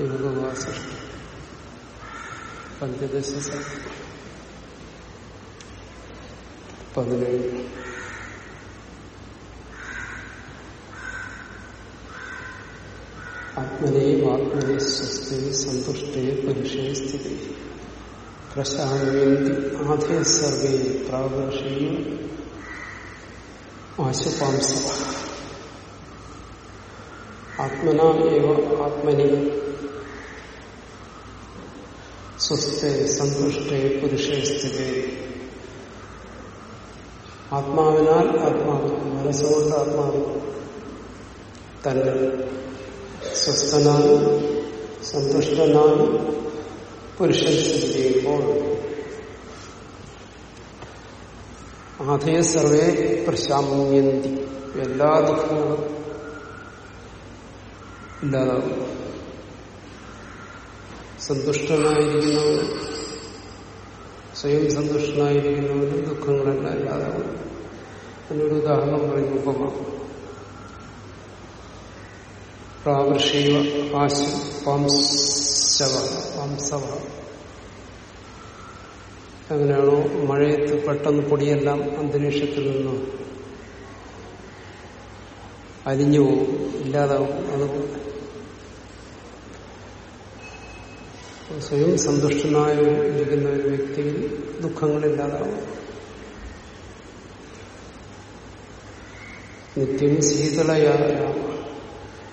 യോഗവാസിഷ്ടം പഞ്ചദശ പതിനേഴ് ആത്മനെയും ആത്മനെ സ്വസ്ഥേ സന്തുഷ്ടേ പുരുഷേ സ്ഥിതി പ്രശാന്തി ആധേ സർവേ പ്രാകർഷീയ ആശുപാംസ ആത്മന ഏവ ആത്മനി സ്വസ്ഥേ സന്തുഷ്ടേ പുരുഷേ സ്ഥിതി ആത്മാവിനാൽ ആത്മാവ് മനസ്സുകൊണ്ട് ആത്മാവ് തന്നെ സ്വസ്ഥനായി സന്തുഷ്ടനായി പുരുഷൻ സ്ഥിതി ചെയ്യുമ്പോൾ ആധേ സർവേ പ്രശാമ്യന്തി എല്ലാ ദുഃഖങ്ങളും ഇല്ലാതാവും സന്തുഷ്ടനായിരിക്കുന്നവർ സ്വയം സന്തുഷ്ടനായിരിക്കുന്നവന് ദുഃഖങ്ങളെല്ലാം ഇല്ലാതാവും അതിനൊരു ഉദാഹരണം പറയും ഉപമ. പ്രാവൃഷീവ ആശു വംശവ വംശവ എങ്ങനെയാണോ മഴയത്ത് പെട്ടെന്ന് പൊടിയെല്ലാം അന്തരീക്ഷത്തിൽ നിന്ന് അലിഞ്ഞു പോകും ഇല്ലാതാവും അതുപോലെ സ്വയം സന്തുഷ്ടനായ ഇരിക്കുന്ന ഒരു വ്യക്തിയിൽ ദുഃഖങ്ങളില്ലാതാവും. നിത്യം ശീതളയായ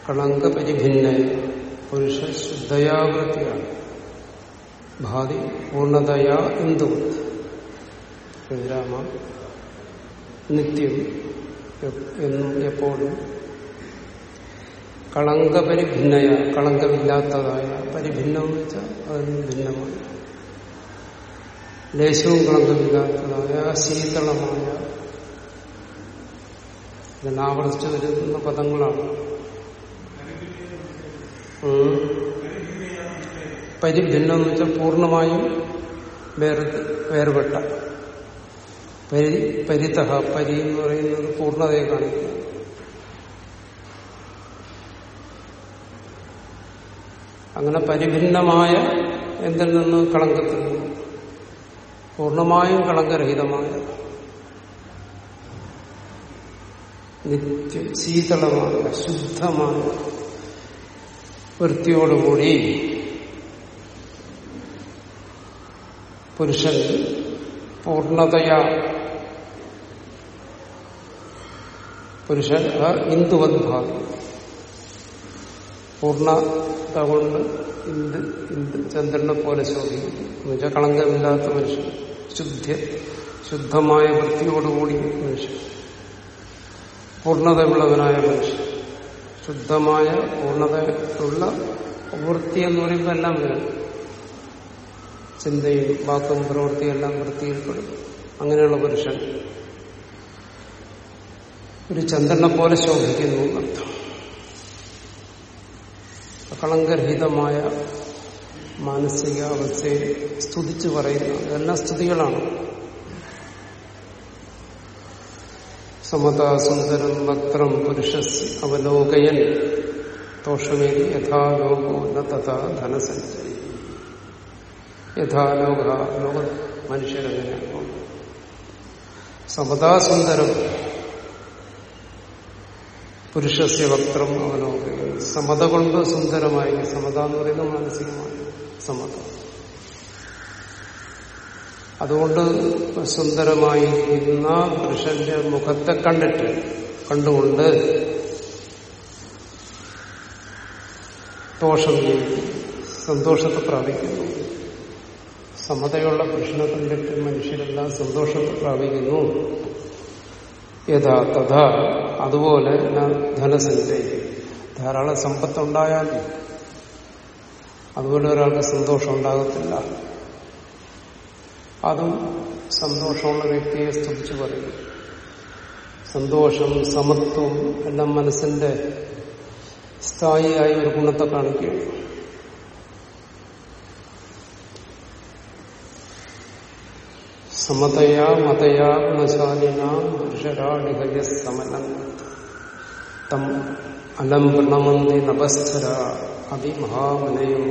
കളങ്കപരിഭിന്നയ പുരുഷ ശുദ്ധയാവൃത്തിയാണ് ഭാതി പൂർണതയാ എന്തുകൊണ്ട് രാമ നിത്യം എന്നും എപ്പോഴും കളങ്കപരിഭിന്നയ കളങ്കമില്ലാത്തതായ പരിഭിന്നം എന്ന് വെച്ചാൽ അതിന് ഭിന്നമാണ്. ലേശവും കളങ്കമില്ലാത്തതായ ശീതളമായ ഇതിനാവർത്തിച്ചു വരുന്ന പദങ്ങളാണ്. പരിഭിന്നം എന്ന് വെച്ചാൽ പൂർണമായും വേറെ വേർപെട്ട. പരി പരിതഹ പരി എന്ന് പറയുന്നത് പൂർണതയെ കാണിക്കുക അങ്ങനെ പരിഭിന്നമായ എന്തിൽ നിന്ന് കളങ്കത്തിൽ നിന്ന്? പൂർണമായും കളങ്കരഹിതമായ നിത്യം ശീതളമായ ശുദ്ധമായ വൃത്തിയോടുകൂടി പുരുഷൻ പൂർണതയാ പുരുഷൻ ഇന്ദുവദ്ഭാവി പൂർണത കൊണ്ട് ഇന്ത് ഇന്ത് ചന്ദ്രനെ പോലെ ശോഭിക്കും. എന്നുവെച്ചാൽ കളങ്കമില്ലാത്ത മനുഷ്യൻ. ശുദ്ധ ശുദ്ധമായ വൃത്തിയോടുകൂടി മനുഷ്യൻ. പൂർണതയുള്ളവനായ മനുഷ്യൻ. ശുദ്ധമായ പൂർണതയുള്ള വൃത്തി എന്ന് പറയുമ്പോൾ എല്ലാം വരും ചിന്തയും വാക്കും പ്രവൃത്തിയും എല്ലാം വൃത്തിയിൽപ്പെടും. അങ്ങനെയുള്ള പുരുഷൻ ഒരു ചന്ദ്രനെ പോലെ ശോഭിക്കുന്നു അർത്ഥം കളങ്കരഹിതമായ മാനസിക അവസ്ഥയെ സ്തുതിച്ചു പറയുന്ന അതെല്ലാം സ്തുതികളാണ്. സമതാസുന്ദരം വക്രം പുരുഷസ് അവലോകയൻ ദോഷമേരി യഥാലോകോ ന തഥാ ധനസഞ്ചരി. യഥാലോക ലോക മനുഷ്യരെങ്ങനെയാണോ സമതാസുന്ദരം പുരുഷസ്യ വക്രം അവലോകയൻ സമത കൊണ്ട് സുന്ദരമായി സമത എന്ന് പറയുന്നത് മാനസികമായി സമത. അതുകൊണ്ട് സുന്ദരമായി സുന്ദരമായിരിക്കുന്ന പുരുഷന്റെ മുഖത്തെ കണ്ടിട്ട് കണ്ടുകൊണ്ട് ദോഷം സന്തോഷത്തെ പ്രാപിക്കുന്നു. സമതയുള്ള പുരുഷനെ കണ്ടിട്ട് മനുഷ്യരെല്ലാം സന്തോഷത്തെ പ്രാപിക്കുന്നു. യഥാ തഥാ അതുപോലെ ധനസഞ്ചയം ധാരാളം സമ്പത്തുണ്ടായാൽ അതുപോലെ ഒരാൾക്ക് സന്തോഷം ഉണ്ടാകത്തില്ല. അതും സന്തോഷമുള്ള വ്യക്തിയെ സ്തുതിച്ചു പറയും. സന്തോഷം സമത്വം എല്ലാം മനസ്സിന്റെ സ്ഥായിയായ ഒരു ഗുണത്തെ കാണിക്കുകയാണ് സമതയാ മതയാ ഗുണശാലിന പുരുഷരാടിഹയ സമനം തം അലം പ്രണമന്തി നഭസ്ഥര അതിമഹാമനയോ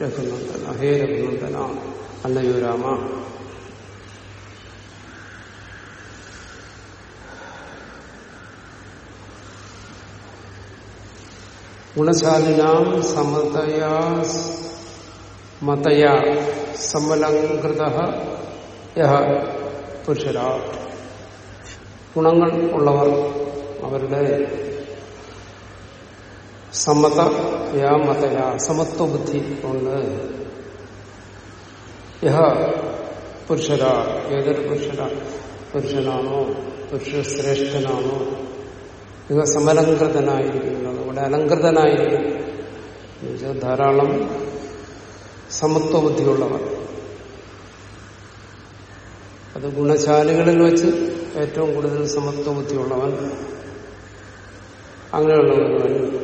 രഘുനന്ദന ഹേ രഘുനന്ദന അല്ലയോ രാമ ഗുണശാലിനാം സമതയാ മതയാ സമലങ്കൃത പുരുഷരാ. ഗുണങ്ങൾ ഉള്ളവർ അവരുടെ സമതയാ മതയാ. സമത്വ ബുദ്ധി കൊണ്ട് യഹ പുരുഷരാ. ഏതൊരു പുരുഷരാ? പുരുഷനാണോ? പുരുഷശ്രേഷ്ഠനാണോ? ഇവ സമലങ്കൃതനായിരിക്കുന്നത് ഇവിടെ അലങ്കൃതനായിരിക്കും ധാരാളം സമത്വ ബുദ്ധിയുള്ളവർ. അത് ഗുണശാലികളിൽ വെച്ച് ഏറ്റവും കൂടുതൽ സമത്വ ബുദ്ധിയുള്ളവൻ അങ്ങനെയുള്ളവൻ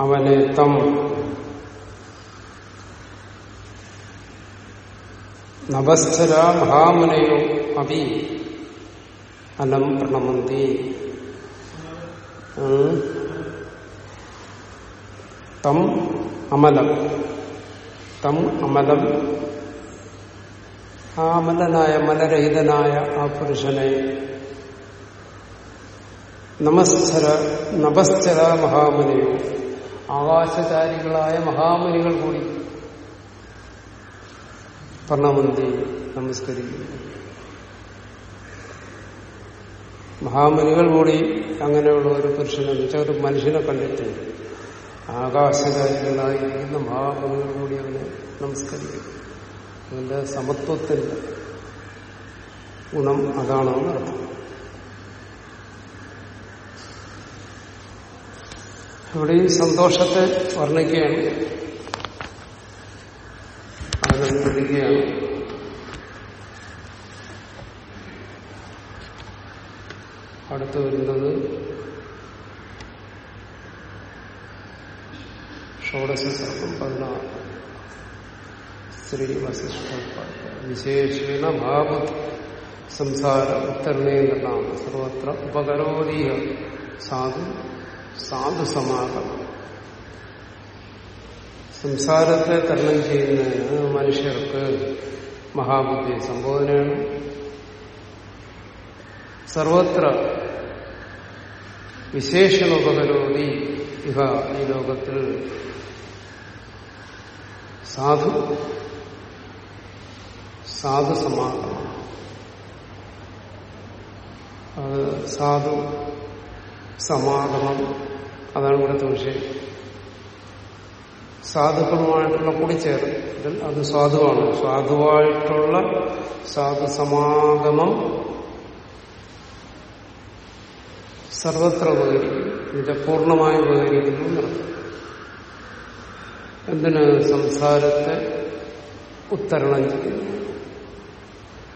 അവനെ തം നഭസ്ഥര മഹാമുനയോ അഭി അലം പ്രണമന്തി. തം അമലം. തം അമലം. ആ അമലനായ മലരഹിതനായ ആ പുരുഷനെ. നമസ്തര നമസ്തര മഹാമുനിയോ. ആകാശചാരികളായ മഹാമുനികൾ കൂടി പ്രണമന്തി നമസ്കരിക്കുന്നു. മഹാമുനികൾ കൂടി അങ്ങനെയുള്ള ഒരു പുരുഷനെ വെച്ചാൽ ഒരു മനുഷ്യനെ കണ്ടിട്ട് ആകാശകാരികളായിരിക്കുന്ന മഹാമുനികൾ കൂടി അവനെ നമസ്കരിക്കും അതിന്റെ സമത്വത്തിന്റെ ഗുണം അതാണെന്ന് അർത്ഥം. ഇവിടെ ഈ സന്തോഷത്തെ വർണിക്കുകയാണ്. ആനന്ദിക്കുകയാണ് അടുത്ത് വരുന്നത് ഷോഡശ സർപ്പം പതിനാറ്. ശ്രീ വസിഷ്ഠ വിശേഷേണ ഭാവത് സംസാര ഉത്തരണേന്ദ്രനാണ് സർവത്ര ഉപകരോധീയ സാധു സാധു സമാഗമം. സംസാരത്തെ തരണം ചെയ്യുന്നതിന് മനുഷ്യർക്ക് മഹാബുദ്ധി സംബോധനയാണ്. സർവത്ര വിശേഷണോപകരോധി ഇഹ ഈ ലോകത്തിൽ സാധു സാധു സമാഗമം അത് സാധു സമാഗമം. അതാണ് ഇവിടുത്തെ വിഷയം. സാധുക്കളുമായിട്ടുള്ള കൂടിച്ചേരൽ. അത് സാധുവാണ്. സാധുവായിട്ടുള്ള സാധു സമാഗമം സർവത്ര ഉപകരിക്കും ഇത് പൂർണമായി ഉപകരിക്കുന്നു എന്നർത്ഥം സംസാരത്തെ ഉത്തരണം ചെയ്യുന്നു?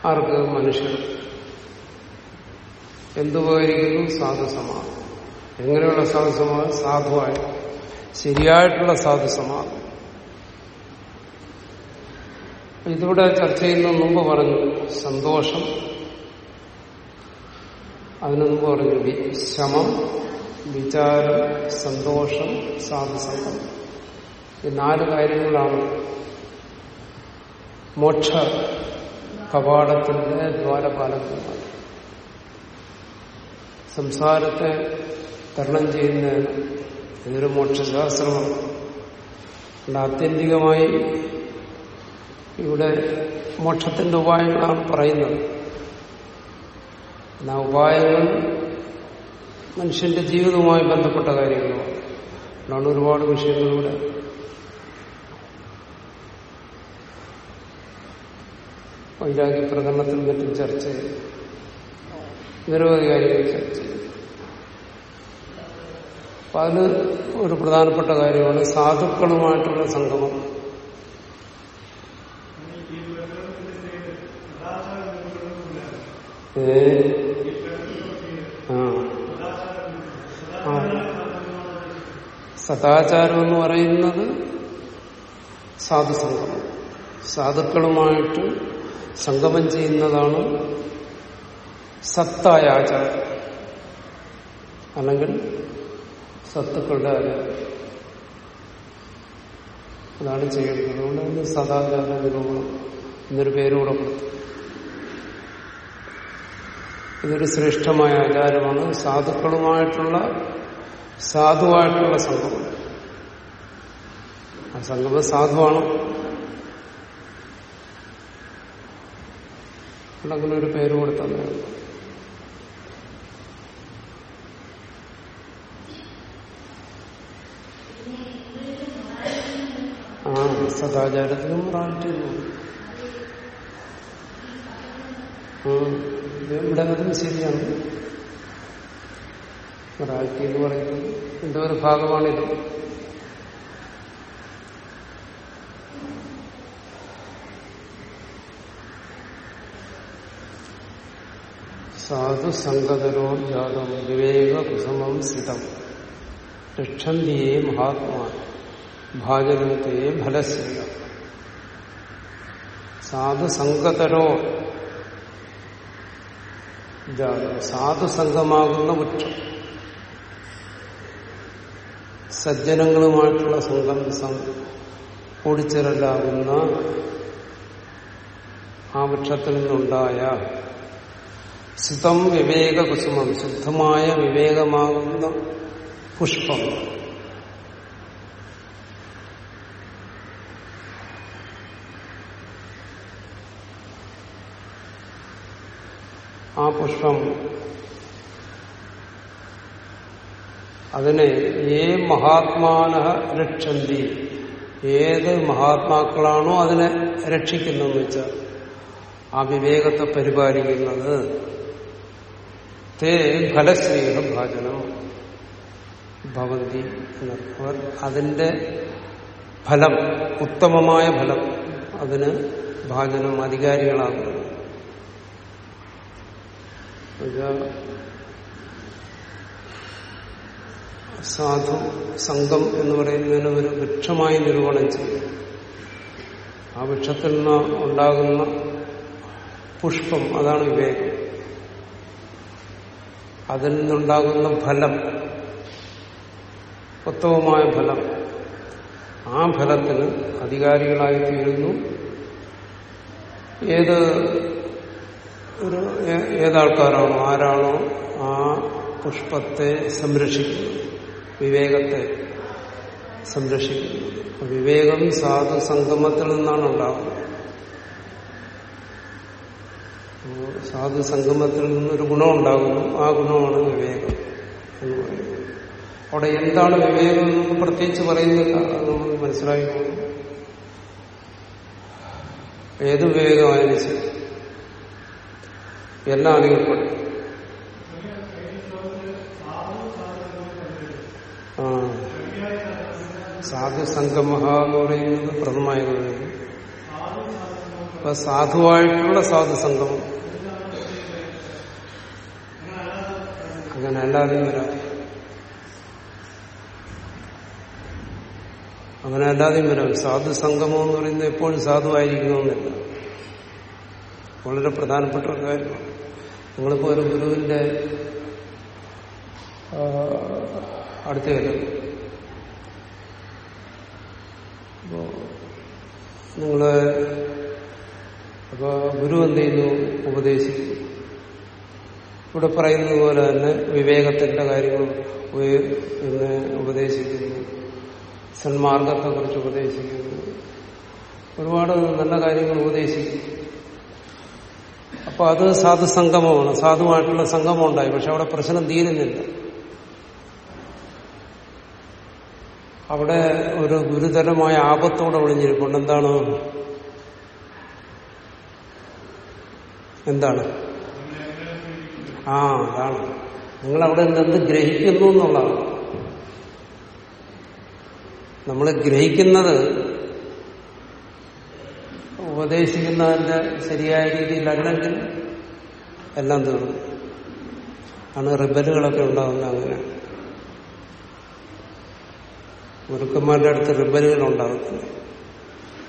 ആർക്ക്? മനുഷ്യർ. എന്തുപകരിക്കുന്നു സാധുസമാധം എങ്ങനെയുള്ള സാധുസമാധം സാധുവായി. ശരിയായിട്ടുള്ള സാധുസമാധം ഇതിവിടെ ചർച്ച ചെയ്യുന്ന മുമ്പ് പറഞ്ഞു സന്തോഷം. അതിനു മുമ്പ് പറഞ്ഞു ശമം വിചാരം സന്തോഷം സാധുസംഗം. ഈ നാല് കാര്യങ്ങളാണ് മോക്ഷ കവാടത്തിന്റെ ദ്വാരപാലകന്മാർ സംസാരത്തെ തരണം ചെയ്യുന്ന ഇതൊരു മോക്ഷശാസ്ത്രമാണ്. അതുകൊണ്ട് ആത്യന്തികമായി ഇവിടെ മോക്ഷത്തിന്റെ ഉപായങ്ങളാണ് പറയുന്നത്. ആ ഉപായങ്ങൾ മനുഷ്യന്റെ ജീവിതവുമായി ബന്ധപ്പെട്ട കാര്യങ്ങളാണ്. അതുകൊണ്ടാണ് ഒരുപാട് വിഷയങ്ങളിവിടെ വൈരാഗ്യ പ്രകടനത്തിൽ മറ്റും ചർച്ച ചെയ്തു. നിരവധി കാര്യങ്ങൾ ചർച്ച ചെയ്തു. അപ്പൊ ഒരു പ്രധാനപ്പെട്ട കാര്യമാണ് സാധുക്കളുമായിട്ടുള്ള സംഗമം. സദാചാരം എന്ന് പറയുന്നത് സാധുസംഗമം. സാധുക്കളുമായിട്ട് സംഗമം ചെയ്യുന്നതാണ് സത്തായ ആചാരം. അല്ലെങ്കിൽ സത്തുക്കളുടെ ആചാരം. അതാണ് ചെയ്യുന്നത് അതുകൊണ്ട് തന്നെ സദാചാര നിരൂപണം എന്നൊരു പേരുകൂടെ കൊടുത്തു. ഇതൊരു ശ്രേഷ്ഠമായ ആചാരമാണ്. സാധുക്കളുമായിട്ടുള്ള സാധുവായിട്ടുള്ള സംഗമം. ആ സംഗമം സാധുവാണ്. അങ്ങനെ ഒരു പേര് കൊടുത്തത് ആ സദാചാരത്തിനും മൊറാലിറ്റിയും ഇവിടെ അതും ശരിയാണ്. മൊറാലിറ്റി എന്ന് പറയുന്നത് എന്തോ ഒരു ഭാഗമാണിത്. സാധു സംഗതരോ ജാതം വിവേക കുസമം സിതം രക്ഷന്തിയെ മഹാത്മാ ഭാജനത്തെ ഫലസ്യ സാധുസംഗതരോ ജാതം സാധുസംഗമാകുന്ന വൃക്ഷം സജ്ജനങ്ങളുമായിട്ടുള്ള സംഘം കൂടിച്ചേരലാകുന്ന ആ വൃക്ഷത്തിൽ നിന്നുണ്ടായ സുതം വിവേക കുസുമം ശുദ്ധമായ വിവേകമാകുന്ന പുഷ്പം. ആ പുഷ്പം അതിനെ ഏ മഹാത്മാന രക്ഷന്തി. ഏത് മഹാത്മാക്കളാണോ അതിനെ രക്ഷിക്കുന്നതെന്ന് വെച്ചാൽ ആ വിവേകത്തെ പരിപാലിക്കുന്നത്. തേ ഫലസ്നേഹ ഭാജനം ഭവന്തി അവർ അതിന്റെ ഫലം ഉത്തമമായ ഫലം അതിന് ഭാജനം അധികാരികളാകുന്നു. സാധു സംഘം എന്ന് പറയുന്നതിന് ഒരു വൃക്ഷമായി നിരൂപണം ചെയ്യും. ആ വൃക്ഷത്തിൽ നിന്ന് ഉണ്ടാകുന്ന പുഷ്പം അതാണ് വിവേകം. അതിൽ നിന്നുണ്ടാകുന്ന ഫലം ഉത്തമമായ ഫലം ആ ഫലത്തിന് അധികാരികളായി തീരുന്നു. ഏത് ഒരു ഏതാൾക്കാരാണോ ആരാണോ ആ പുഷ്പത്തെ സംരക്ഷിക്കുന്നത് വിവേകത്തെ സംരക്ഷിക്കുന്നത്. വിവേകം സാധു സംഗമത്തിൽ നിന്നാണ് ഉണ്ടാകുന്നത്. സാധു സംഗമത്തിൽ നിന്നൊരു ഗുണം ഉണ്ടാകുന്നു ആ ഗുണമാണ് വിവേകം എന്ന് പറയുന്നത്. അവിടെ എന്താണ് വിവേകം എന്ന് പ്രത്യേകിച്ച് പറയുന്നില്ല. അത് നമ്മൾ പോകുന്നു ഏത് വിവേകമായാലും ശരി. എല്ലാം അറിയപ്പെടും സാധു സംഗമ എന്ന് പറയുന്നത് പ്രഥമായ കഴിയും അപ്പൊ സാധുവായിട്ടുള്ള സാധു സംഗമം. അങ്ങനെ അല്ലാതെയും വരാം. അങ്ങനെ അല്ലാതെയും വരാം. സാധു സംഗമം എന്ന് പറയുന്നത് എപ്പോഴും സാധുവായിരിക്കണമെന്നില്ല. വളരെ പ്രധാനപ്പെട്ട ഒരു കാര്യമാണ്. നിങ്ങളിപ്പോ ഒരു ഗുരുവിന്റെ അടുത്ത അപ്പോ നിങ്ങൾ അപ്പൊ ഗുരു എന്ത് ചെയ്യുന്നു? ഉപദേശിക്കുന്നു. ഇവിടെ പറയുന്നത് പോലെ തന്നെ വിവേകത്തിന്റെ കാര്യങ്ങൾ ഉപദേശിക്കുന്നു. സന്മാർഗത്തെക്കുറിച്ച് ഉപദേശിക്കുന്നു. ഒരുപാട് നല്ല കാര്യങ്ങൾ ഉപദേശിക്കും അപ്പൊ അത് സാധു സംഗമമാണ്. സാധുവായിട്ടുള്ള സംഗമം ഉണ്ടായി. പക്ഷെ അവിടെ പ്രശ്നം തീരുന്നില്ല. അവിടെ ഒരു ഗുരുതരമായ ആപത്തോടെ ഒളിഞ്ഞിരിപ്പുണ്ട്. എന്താണ്? എന്താണ്? ആ അതാണ്. നിങ്ങൾ അവിടെ എന്തെന്ത് ഗ്രഹിക്കുന്നു എന്നുള്ളതാണ്. നമ്മൾ ഗ്രഹിക്കുന്നത് ഉപദേശിക്കുന്നതിന്റെ ശരിയായ രീതിയിലല്ലെങ്കിൽ എല്ലാം തീർന്നു. ആണ് റിബലുകളൊക്കെ ഉണ്ടാകുന്നത് അങ്ങനെ. ഗുരുക്കന്മാരുടെ അടുത്ത് റിബലുകൾ ഉണ്ടാകത്തില്ല.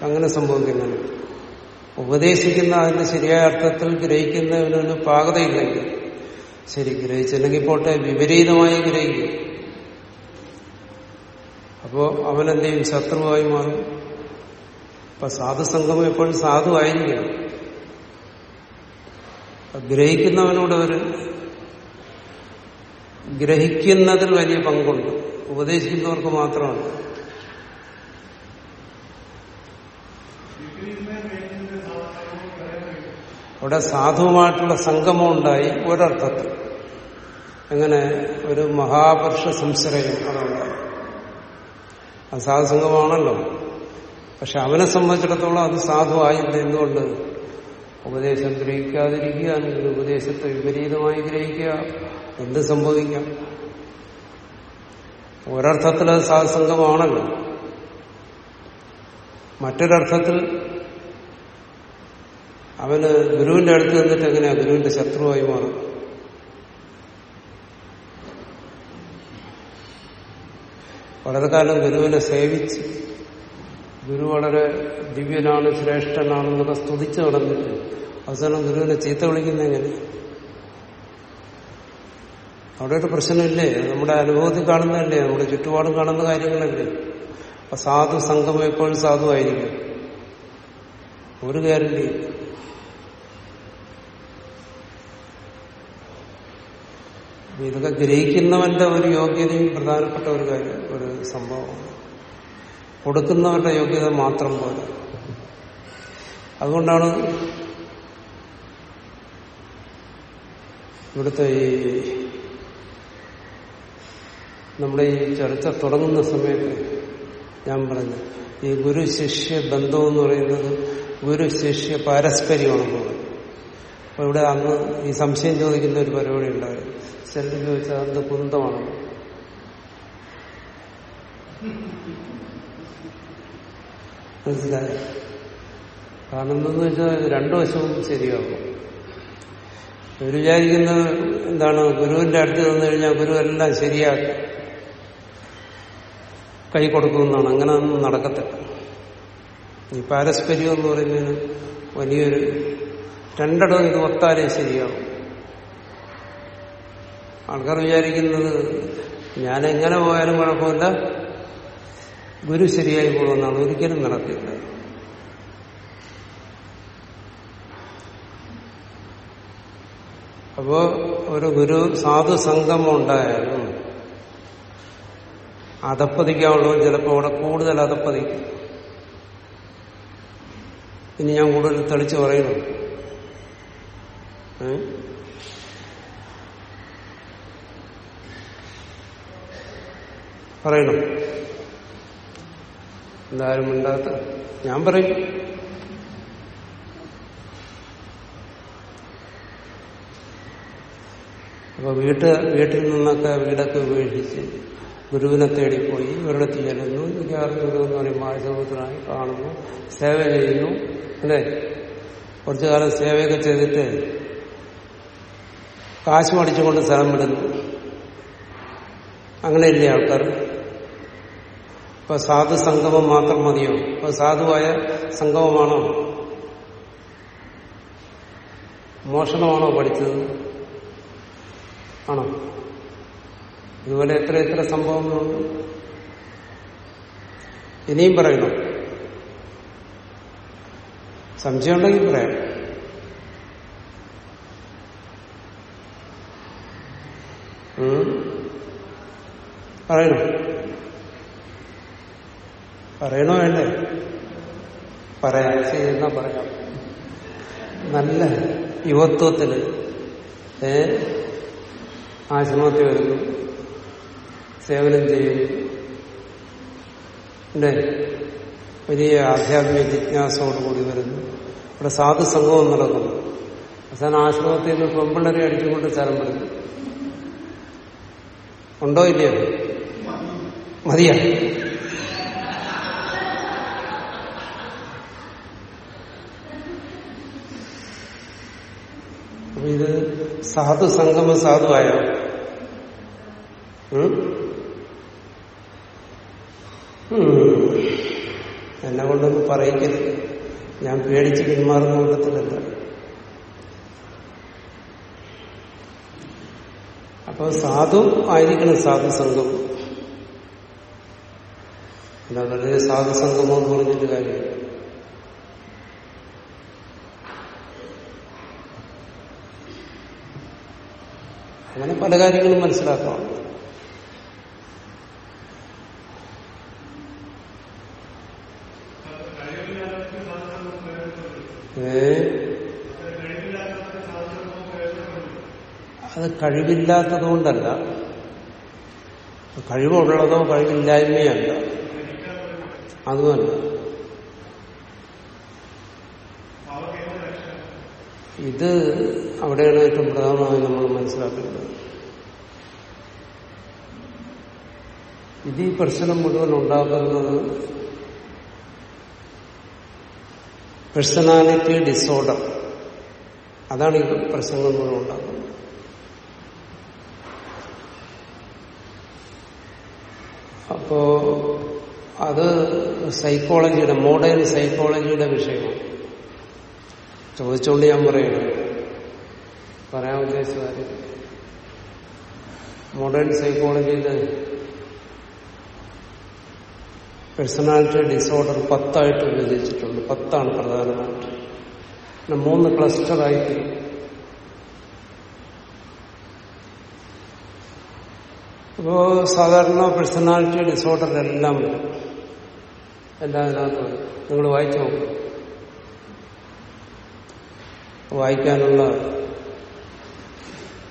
അങ്ങനെ സംഭവിക്കുന്നുണ്ട് ഉപദേശിക്കുന്ന അതിന്റെ ശരിയായ അർത്ഥത്തിൽ ഗ്രഹിക്കുന്നതിനൊരു പാകതയില്ലെങ്കിൽ ശരി ഗ്രഹിച്ചില്ലെങ്കിൽ പോട്ടെ വിപരീതമായി ഗ്രഹിക്കും. അപ്പോ അവനെന്ത് ചെയ്യും? ശത്രുവായി മാറും. അപ്പൊ സാധുസംഗമം എപ്പോഴും സാധു ആയിരിക്കണം ഗ്രഹിക്കുന്നവനോട് ഒരു ഗ്രഹിക്കുന്നതിൽ വലിയ പങ്കുണ്ട്. ഉപദേശിക്കുന്നവർക്ക് മാത്രമാണ്. അവിടെ സാധുവുമായിട്ടുള്ള സംഗമം ഉണ്ടായി ഒരർത്ഥത്തിൽ. അങ്ങനെ ഒരു മഹാപുരുഷ സംശ്രയം അതുണ്ടായി. അത് സാധുസംഗമാണല്ലോ. പക്ഷെ അവനെ സംബന്ധിച്ചിടത്തോളം അത് സാധുവായില്ല. എന്തുകൊണ്ട്? ഉപദേശം ഗ്രഹിക്കാതിരിക്കുക അല്ലെങ്കിൽ ഉപദേശത്തെ വിപരീതമായി ഗ്രഹിക്കുക എന്ത് സംഭവിക്കാം? ഒരർത്ഥത്തിൽ അത് സാധുസംഗമാണല്ലോ. മറ്റൊരർത്ഥത്തിൽ അവന് ഗുരുവിന്റെ അടുത്ത് നിന്നിട്ട് എങ്ങനെയാ ഗുരുവിന്റെ ശത്രുവായി മാറും? വളരെ കാലം ഗുരുവിനെ സേവിച്ച് ഗുരു വളരെ ദിവ്യനാണ് ശ്രേഷ്ഠനാണെന്നൊക്കെ സ്തുതിച്ച് നടന്നിട്ട് അവസാനം ഗുരുവിനെ ചീത്ത വിളിക്കുന്ന എങ്ങനെ? അവിടെ ഒരു പ്രശ്നമില്ലേ? നമ്മുടെ അനുഭവത്തിൽ കാണുന്നതല്ലേ? നമ്മുടെ ചുറ്റുപാടും കാണുന്ന കാര്യങ്ങളല്ലേ അപ്പൊ സാധു സംഘം എപ്പോഴും സാധുവായിരിക്കും. ഒരു ഗ്യാരണ്ടി. ഇതൊക്കെ ഗ്രഹിക്കുന്നവന്റെ ഒരു യോഗ്യതയും പ്രധാനപ്പെട്ട ഒരു കാര്യം ഒരു സംഭവമാണ് കൊടുക്കുന്നവരുടെ യോഗ്യത മാത്രം പോലെ. അതുകൊണ്ടാണ് ഇവിടുത്തെ ഈ നമ്മുടെ ഈ ചർച്ച തുടങ്ങുന്ന സമയത്ത് ഞാൻ പറഞ്ഞു ഈ ഗുരു ശിഷ്യ ബന്ധം എന്ന് പറയുന്നത് ഗുരു ശിഷ്യ പാരസ്പര്യമാണെന്ന് പറഞ്ഞു അപ്പൊ ഇവിടെ അന്ന് ഈ സംശയം ചോദിക്കുന്ന ഒരു പരിപാടി ഉണ്ടായിരുന്നു. ചിലർ ചോദിച്ചാൽ അത് കുന്തമാണ്. മനസ്സിലായി? കാരണം എന്തെന്ന് വെച്ചാൽ രണ്ടു വശവും ശരിയാകും. ഗുരു വിചാരിക്കുന്ന എന്താണ് ഗുരുവിന്റെ അടുത്ത് വന്നു കഴിഞ്ഞാൽ ഗുരു എല്ലാം ശരിയാക്കും. കൈ കൊടുക്കുമെന്നാണ്. അങ്ങനെ ഒന്നും നടക്കത്തില്ല. ഈ പാരസ്പര്യം എന്ന് പറയുന്നതിന് വലിയൊരു രണ്ടിടവും ഇത് ഒത്താലേ ശരിയാവും ആൾക്കാർ വിചാരിക്കുന്നത് ഞാൻ എങ്ങനെ പോയാലും കുഴപ്പമില്ല. ഗുരു ശരിയായി പോകുമെന്നാണ് ഒരിക്കലും നടക്കില്ല. അപ്പോ ഒരു ഗുരു സാധു സംഗമം ഉണ്ടായാലും അതപ്പതിക്കാവുള്ളൂ ചിലപ്പോൾ അവിടെ കൂടുതൽ അതപ്പതിക്കും ഇനി ഞാൻ കൂടുതൽ തെളിച്ച് പറയുന്നു. പറയണം. എന്തായാലും ഉണ്ടാത്ത ഞാൻ പറയും. അപ്പൊ വീട്ട് വീട്ടിൽ നിന്നൊക്കെ വീടൊക്കെ ഉപേക്ഷിച്ച് ഗുരുവിനെ തേടിപ്പോയി ഒരിടത്ത് ചെല്ലുന്നു മിക്കവാറും ഗുരു എന്ന് പറയുമ്പോൾ ആഴ്ചപുത്രനായി കാണുന്നു സേവ ചെയ്യുന്നു അല്ലേ? കുറച്ചു കാലം സേവയൊക്കെ ചെയ്തിട്ട് കാശ് മടിച്ചുകൊണ്ട് സ്ഥലം വിടുന്നു. അങ്ങനെയില്ലേ ആൾക്കാർ? ഇപ്പൊ സാധു സംഗമം മാത്രം മതിയോ? ഇപ്പൊ സാധുവായ സംഗമമാണോ? മോഷണമാണോ പഠിച്ചത്? ആണോ? ഇതുപോലെ എത്ര എത്ര സംഭവങ്ങളുണ്ട്? ഇനിയും പറയണം. സംശയമുണ്ടെങ്കിൽ പറയാം. പറയണം. പറയണോ വേണ്ടേ? പറയാം ചെയ്യുന്ന പറയാം. നല്ല യുവത്വത്തിൽ ആശ്രമത്തിൽ വരുന്നു സേവനം ചെയ്യുന്നു. അല്ലേ? വലിയ ആധ്യാത്മിക ജിജ്ഞാസയോടുകൂടി വരുന്നു. ഇവിടെ സാധു സംഗമം നടക്കുന്നു. അവസാനം ആശ്രമത്തിൽ നിന്ന് പെമ്പിള്ളരെ അടിച്ചുകൊണ്ട് സ്ഥലം വരുന്നു ഉണ്ടോ ഇല്ലയോ? മതിയാ? അപ്പൊ ഇത് സാധു സംഗമ സാധുവായോ. എന്നെ കൊണ്ടൊന്ന് പറയിക്കരുത്. ഞാൻ പേടിച്ച് പിന്മാറുന്ന കൂട്ടത്തിലല്ല. അപ്പൊ സാധു ആയിരിക്കണം സാധു സംഘം. പറയുക സാധു സാധുസംഗമം എന്ന് പറഞ്ഞിട്ട് കാര്യമില്ല. അങ്ങനെ പല കാര്യങ്ങളും മനസ്സിലാക്കാം. അത് കഴിവില്ലാത്തതുകൊണ്ടല്ല. കഴിവുള്ളതോ കഴിവില്ലായ്മയല്ല. അതുമല്ല. ഇത് അവിടെയാണ് ഏറ്റവും പ്രധാനമായി നമ്മൾ മനസ്സിലാക്കേണ്ടത്. ഇത് ഈ പ്രശ്നം മുഴുവൻ ഉണ്ടാക്കുന്നത് പേഴ്സണാലിറ്റി ഡിസോർഡർ അതാണ് ഈ പ്രശ്നങ്ങൾ മുഴുവൻ ഉണ്ടാക്കുന്നത്. അപ്പോ അത് സൈക്കോളജിയുടെ മോഡേൺ സൈക്കോളജിയുടെ വിഷയമാണ്. ചോദിച്ചുകൊണ്ട് ഞാൻ പറയുന്നു പറയാൻ ഉദ്ദേശിച്ച മോഡേൺ സൈക്കോളജിയിൽ പേഴ്സണാലിറ്റി ഡിസോർഡർ പത്തായിട്ട് വിഭജിച്ചിട്ടുണ്ട് പത്താണ് പ്രധാനമായിട്ട്. പിന്നെ മൂന്ന് ക്ലസ്റ്ററായി തിരിയും അപ്പോ സാധാരണ പേഴ്സണാലിറ്റി ഡിസോർഡറിലെല്ലാം എല്ലാം അതിനകത്ത് വരും നിങ്ങൾ വായിച്ചു നോക്കും. വായിക്കാനുള്ള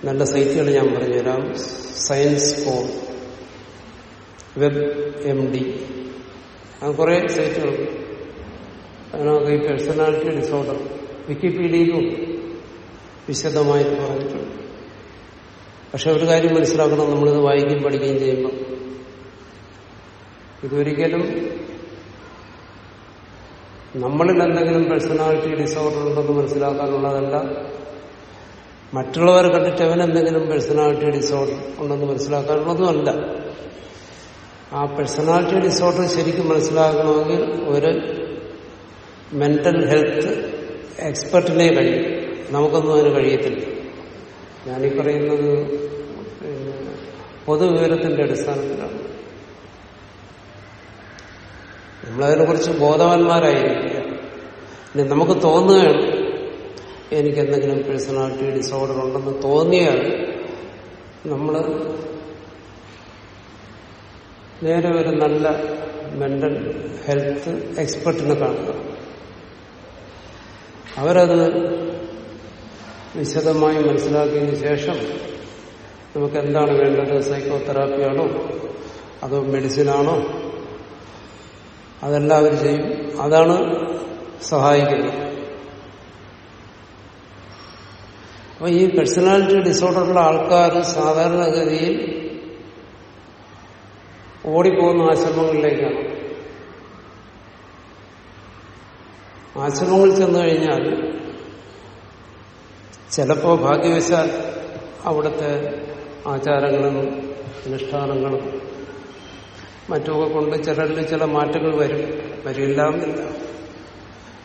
നല്ല സൈറ്റുകൾ ഞാൻ പറഞ്ഞുതരാം science com web M D അങ്ങനെ കുറെ സൈറ്റുകൾ. അതിനൊക്കെ ഈ പേഴ്സണാലിറ്റി ഡിസോർഡർ വിക്കിപീഡിയയിലും വിശദമായിട്ട് പറഞ്ഞിട്ടുണ്ട്. പക്ഷെ ഒരു കാര്യം മനസ്സിലാക്കണം നമ്മളിത് വായിക്കുകയും പഠിക്കുകയും ചെയ്യുമ്പോൾ ഇതൊരിക്കലും നമ്മളിൽ എന്തെങ്കിലും പേഴ്സണാലിറ്റി ഡിസോർഡർ ഉണ്ടെന്ന് മനസ്സിലാക്കാനുള്ളതല്ല. മറ്റുള്ളവരെ കണ്ടിട്ട് അവൻ എന്തെങ്കിലും പേഴ്സണാലിറ്റി ഡിസോർഡർ ഉണ്ടെന്ന് മനസ്സിലാക്കാനുള്ളതുമല്ല. ആ പേഴ്സണാലിറ്റി ഡിസോർഡർ ശരിക്കും മനസ്സിലാക്കണമെങ്കിൽ ഒരു മെന്റൽ ഹെൽത്ത് എക്സ്പെർട്ടിനെ കഴിയും. നമുക്കൊന്നും അതിന് കഴിയത്തില്ല. ഞാനീ പറയുന്നത് പൊതുവിവരത്തിന്റെ അടിസ്ഥാനത്തിലാണ്. നമ്മളതിനെ കുറിച്ച് ബോധവാന്മാരായിരിക്കുക. ഇനി നമുക്ക് തോന്നുകയാണ് എനിക്ക് എന്തെങ്കിലും പേഴ്സണാലിറ്റി ഡിസോർഡർ ഉണ്ടെന്ന് തോന്നിയാൽ നമ്മൾ നേരെ ഒരു നല്ല മെന്റൽ ഹെൽത്ത് എക്സ്പെർട്ടിനെ കാണുക അവരത് വിശദമായി മനസ്സിലാക്കിയതിനു ശേഷം നമുക്ക് എന്താണ് വേണ്ടത് സൈക്കോതെറാപ്പിയാണോ അതോ മെഡിസിനാണോ അതെല്ലാം അവർ ചെയ്യും. അതാണ് സഹായിക്കുന്നത് അപ്പൊ ഈ പേഴ്സണാലിറ്റി ഡിസോർഡറുള്ള ആൾക്കാർ സാധാരണഗതിയിൽ ഓടിപ്പോകുന്ന ആശ്രമങ്ങളിലേക്കാണ്. ആശ്രമങ്ങളിൽ ചെന്നു കഴിഞ്ഞാൽ ചിലപ്പോ ഭാഗ്യവശാൽ അവിടുത്തെ ആചാരങ്ങളും അനുഷ്ഠാനങ്ങളും മറ്റുമൊക്കെ കൊണ്ട് ചിലരിൽ ചില മാറ്റങ്ങൾ വരും. വരില്ല എന്നില്ല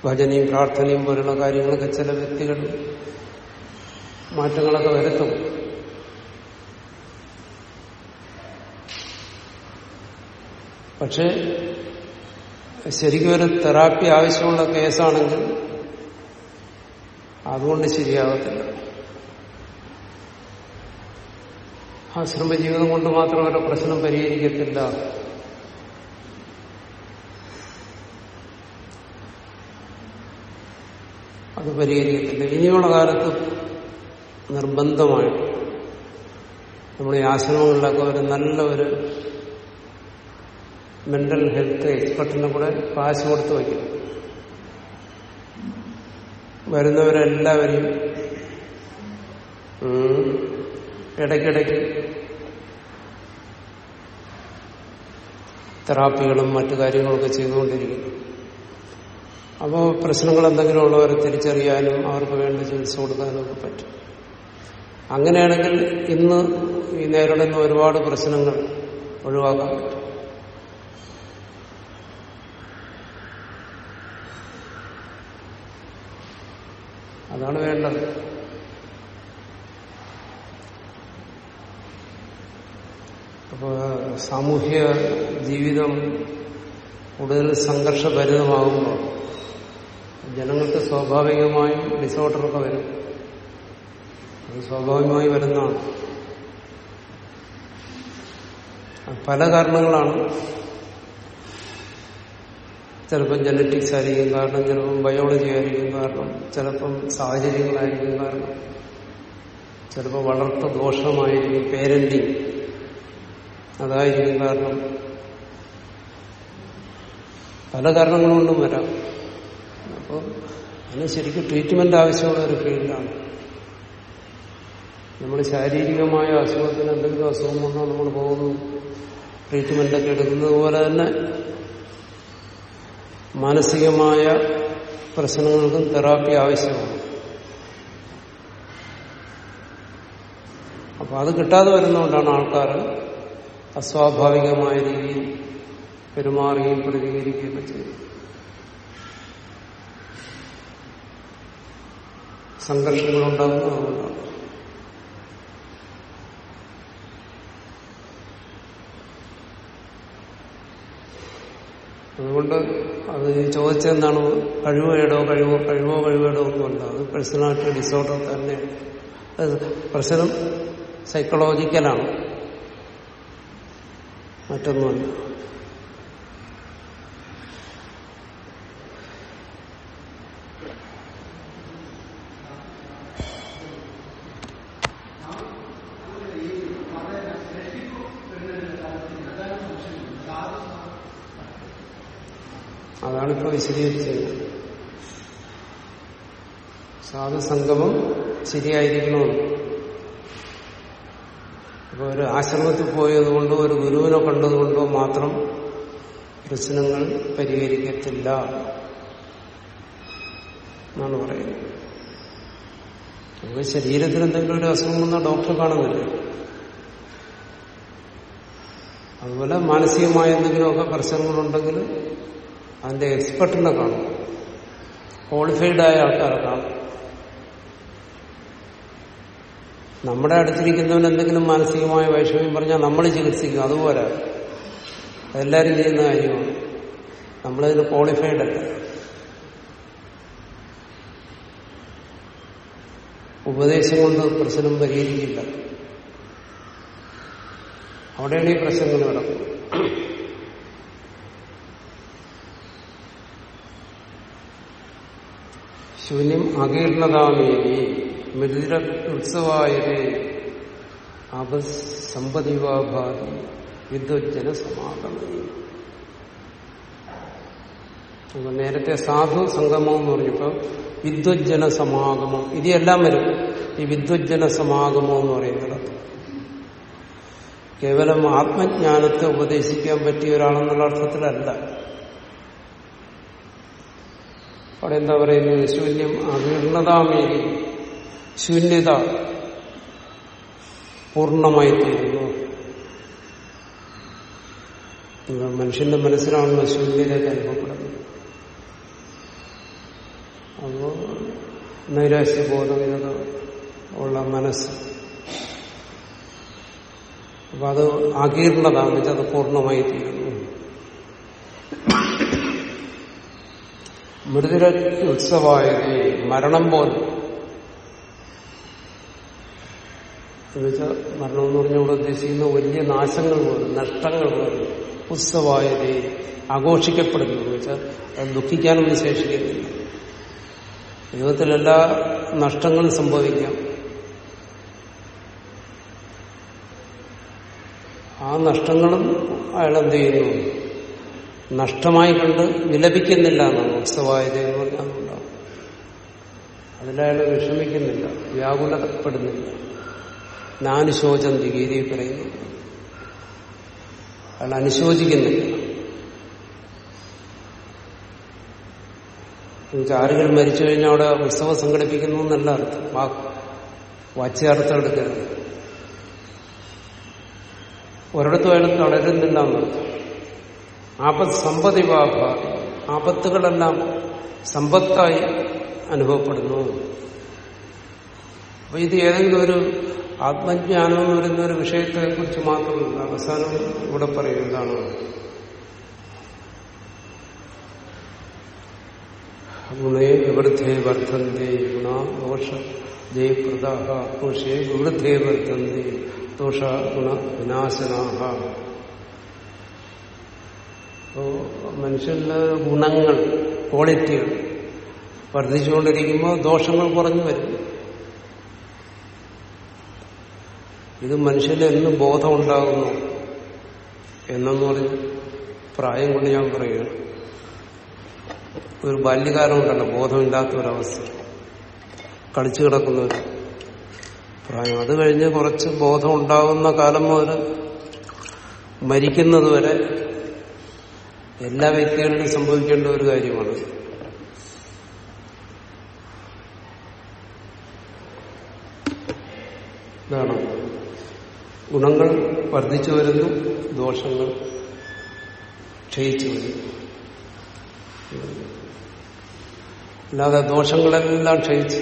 ഭജനയും പ്രാർത്ഥനയും പോലുള്ള കാര്യങ്ങളൊക്കെ ചില വ്യക്തികൾ മാറ്റങ്ങളൊക്കെ വരുത്തും. പക്ഷെ ശരിക്കും ഒരു തെറാപ്പി ആവശ്യമുള്ള കേസാണെങ്കിൽ അതുകൊണ്ട് ശരിയാകത്തില്ല ആശ്രമ ജീവിതം കൊണ്ട് മാത്രം അവരുടെ പ്രശ്നം പരിഹരിക്കത്തില്ല. അത് പരിഹരിക്കത്തില്ല. ഇനിയുള്ള കാലത്ത് നിർബന്ധമായിട്ട് നമ്മുടെ ഈ ആശ്രമങ്ങളിലൊക്കെ ഒരു നല്ല ഒരു മെന്റൽ ഹെൽത്ത് എക്സ്പെർട്ടിനെ കൂടെ കാശ് കൊടുത്ത് വയ്ക്കും. വരുന്നവരെല്ലാവരെയും ഇടയ്ക്കിടയ്ക്ക് തെറാപ്പികളും മറ്റു കാര്യങ്ങളൊക്കെ ചെയ്തുകൊണ്ടിരിക്കും അപ്പോൾ പ്രശ്നങ്ങൾ എന്തെങ്കിലും ഉള്ളവരെ തിരിച്ചറിയാനും അവർക്ക് വേണ്ട ചികിത്സ കൊടുക്കാനും ഒക്കെ പറ്റും. അങ്ങനെയാണെങ്കിൽ ഇന്ന് ഈ നേരിടുന്ന ഒരുപാട് പ്രശ്നങ്ങൾ ഒഴിവാക്കാൻ പറ്റും. അതാണ് വേണ്ടത്. അപ്പോൾ സാമൂഹ്യ ജീവിതം കൂടുതൽ സംഘർഷഭരിതമാകുമ്പോൾ ജനങ്ങൾക്ക് സ്വാഭാവികമായും ഡിസോർഡറൊക്കെ വരും. അത് സ്വാഭാവികമായി വരുന്നതാണ്. പല കാരണങ്ങളാണ്. ചിലപ്പം ജനറ്റിക്സ് ആയിരിക്കും കാരണം ചിലപ്പം ബയോളജി ആയിരിക്കും കാരണം ചിലപ്പം സാഹചര്യങ്ങളായിരിക്കും കാരണം ചിലപ്പോൾ വളർത്ത ദോഷമായിരിക്കും പേരന്റിങ് അതായിരിക്കും കാരണം. പല കാരണങ്ങളുകൊണ്ടും വരാം. അപ്പോൾ അതിന് ശരിക്കും ട്രീറ്റ്മെന്റ് ആവശ്യമുള്ള ഒരു ഫീൽഡാണ്. നമ്മൾ ശാരീരികമായ അസുഖത്തിന് എന്തെങ്കിലും അസുഖം വന്നാൽ നമ്മൾ പോകുന്നു. ട്രീറ്റ്മെന്റൊക്കെ എടുക്കുന്നത് പോലെ തന്നെ മാനസികമായ പ്രശ്നങ്ങൾക്കും തെറാപ്പി ആവശ്യമാണ്. അപ്പൊ അത് കിട്ടാതെ വരുന്നതുകൊണ്ടാണ് ആൾക്കാർ അസ്വാഭാവികമായ രീതിയിൽ പെരുമാറുകയും പ്രതികരിക്കുകയൊക്കെ ചെയ്യും സംഘർഷങ്ങളുണ്ടാകുന്നത് അതുകൊണ്ടാണ് അതുകൊണ്ട് അത് ചോദിച്ചെന്താണ് കഴിവേടോ കഴിവോ കഴിവോ കഴിവേടോ ഒന്നുമല്ല അത് പേഴ്സണാലിറ്റി ഡിസോർഡർ തന്നെയാണ് അത് പ്രശ്നം സൈക്കോളജിക്കലാണ് മറ്റൊന്നുമല്ല. ശരിയായിരിക്കണമെന്ന് അപ്പോൾ ഒരു ആശ്രമത്തിൽ പോയതുകൊണ്ടോ ഒരു ഗുരുവിനെ കണ്ടതുകൊണ്ടോ മാത്രം പ്രശ്നങ്ങൾ പരിഹരിക്കത്തില്ല എന്നാണ് പറയുന്നത്. നമുക്ക് ശരീരത്തിന് എന്തെങ്കിലും ഒരു അസുഖം വന്നാൽ ഡോക്ടർ കാണുന്നില്ല. അതുപോലെ മാനസികമായ എന്തെങ്കിലുമൊക്കെ പ്രശ്നങ്ങളുണ്ടെങ്കിൽ അതിന്റെ എക്സ്പെർട്ടിനെ കാണും. ക്വാളിഫൈഡ് ആയ ആൾക്കാരെ കാണും. നമ്മുടെ അടുത്തിരിക്കുന്നവൻ എന്തെങ്കിലും മാനസികമായ വൈഷമ്യം പറഞ്ഞാൽ നമ്മൾ ചികിത്സിക്കും. അതുപോലെ അതെല്ലാവരും ചെയ്യുന്ന കാര്യമാണ്. നമ്മളതിന് ക്വാളിഫൈഡ് അല്ല. ഉപദേശം കൊണ്ട് പ്രശ്നം പരിഹരിക്കില്ല. അവിടെയാണ് ഈ പ്രശ്നങ്ങൾ നടക്കുന്നത്. ശൂന്യം അകീർണതാമേവി മൃദുര ഉത്സവായതേ അപസമ്പതിവാഭാതി വിദ്വജ്ജന സമാഗമ നേരത്തെ സാധു സംഗമം എന്ന് പറഞ്ഞപ്പോ വിദ്വജ്ജന സമാഗമം ഇതെല്ലാം വരും. ഈ വിദ്വജ്ജന സമാഗമം എന്ന് പറയുന്നത് കേവലം ആത്മജ്ഞാനത്തെ ഉപദേശിക്കാൻ പറ്റിയ ഒരാളെന്നുള്ള അർത്ഥത്തിലല്ല. അവിടെ എന്താ പറയുന്നത്? ശൂന്യം അകീർണതാമേരി ശൂന്യത പൂർണമായി തീരുന്നു. മനുഷ്യന്റെ മനസ്സിലാണല്ലോ ശൂന്യതയൊക്കെ അനുഭവപ്പെടുന്നത് അപ്പോ നൈരാശ്യബോധം ഇതൊക്കെ ഉള്ള മനസ്സ്. അപ്പൊ അത് വെച്ചാൽ അത് പൂർണമായി തീരുന്നു. മൃദുരയ്ക്ക് ഉത്സവമായത് മരണം പോലും എന്നുവെച്ചാൽ മരണം പറഞ്ഞാൽ ഇവിടെ ഉദ്ദേശിക്കുന്ന വലിയ നാശങ്ങൾ പോലും നഷ്ടങ്ങൾ പോലും ഉത്സവായത് ആഘോഷിക്കപ്പെടുന്നു എന്ന് വെച്ചാൽ അത് ദുഃഖിക്കാനൊന്നും ശേഷിക്കുന്നില്ല ജീവിതത്തിലെല്ലാ നഷ്ടങ്ങളും സംഭവിക്കാം. ആ നഷ്ടങ്ങളും അയാൾ എന്ത് ചെയ്യുന്നു? നഷ്ടമായി കണ്ട് വിലപിക്കുന്നില്ല എന്നാണ് ഉത്സവായത് എന്ന് പറഞ്ഞാൽ അതിലയാൾ വിഷമിക്കുന്നില്ല വ്യാകുലപ്പെടുന്നില്ല നാനുശോചന്തി ഗീതയിൽ പറയുന്നു. അയാൾ അനുശോചിക്കുന്നില്ല. ആരുകൾ മരിച്ചു കഴിഞ്ഞാൽ അവിടെ ഉത്സവം സംഘടിപ്പിക്കുന്നു എന്നല്ല അർത്ഥം. വാച്യാർത്ഥം എടുക്കരുത്. ഒരിടത്തും അയാൾ തളരുന്നില്ല എന്നർത്ഥം സമ്പതി വാഭ ആപത്തുകളെല്ലാം സമ്പത്തായി അനുഭവപ്പെടുന്നു. അപ്പൊ ഇത് ഏതെങ്കിലും ഒരു ആത്മജ്ഞാനം എന്ന് പറയുന്ന ഒരു വിഷയത്തെ കുറിച്ച് മാത്രമല്ല അവസാനം ഇവിടെ പറയും എന്താണ് ഗുണേ വിവൃദ്ധേ വർദ്ധന്തേ ഗുണ ദോഷ ജയപ്രദാഹ ദോഷേ വിവൃദ്ധേ വർദ്ധന്തേ ദോഷ ഗുണ വിനാശനാഹ. മനുഷ്യന്റെ ഗുണങ്ങൾ ക്വാളിറ്റികൾ വർദ്ധിച്ചുകൊണ്ടിരിക്കുമ്പോൾ ദോഷങ്ങൾ കുറഞ്ഞു വരും. ഇത് മനുഷ്യന് എന്ന് ബോധമുണ്ടാകുന്നു എന്നെന്ന് പറഞ്ഞ് പ്രായം കൊണ്ട് ഞാൻ പറയുകയാണ് ഒരു ബാല്യകാലം ഉണ്ടല്ലോ ബോധമില്ലാത്ത ഒരവസ്ഥ കളിച്ചു കിടക്കുന്ന ഒരു പ്രായം. അത് കഴിഞ്ഞ് കുറച്ച് ബോധം ഉണ്ടാകുന്ന കാലം മുതൽ മരിക്കുന്നത് വരെ എല്ലാ വ്യക്തികളിലും സംഭവിക്കേണ്ട ഒരു കാര്യമാണ്. ഇതാണ് ഗുണങ്ങൾ വർദ്ധിച്ചു വരുന്നു ദോഷങ്ങൾ ക്ഷയിച്ചു വരുന്നു. അല്ലാതെ ദോഷങ്ങളെല്ലാം ക്ഷയിച്ച്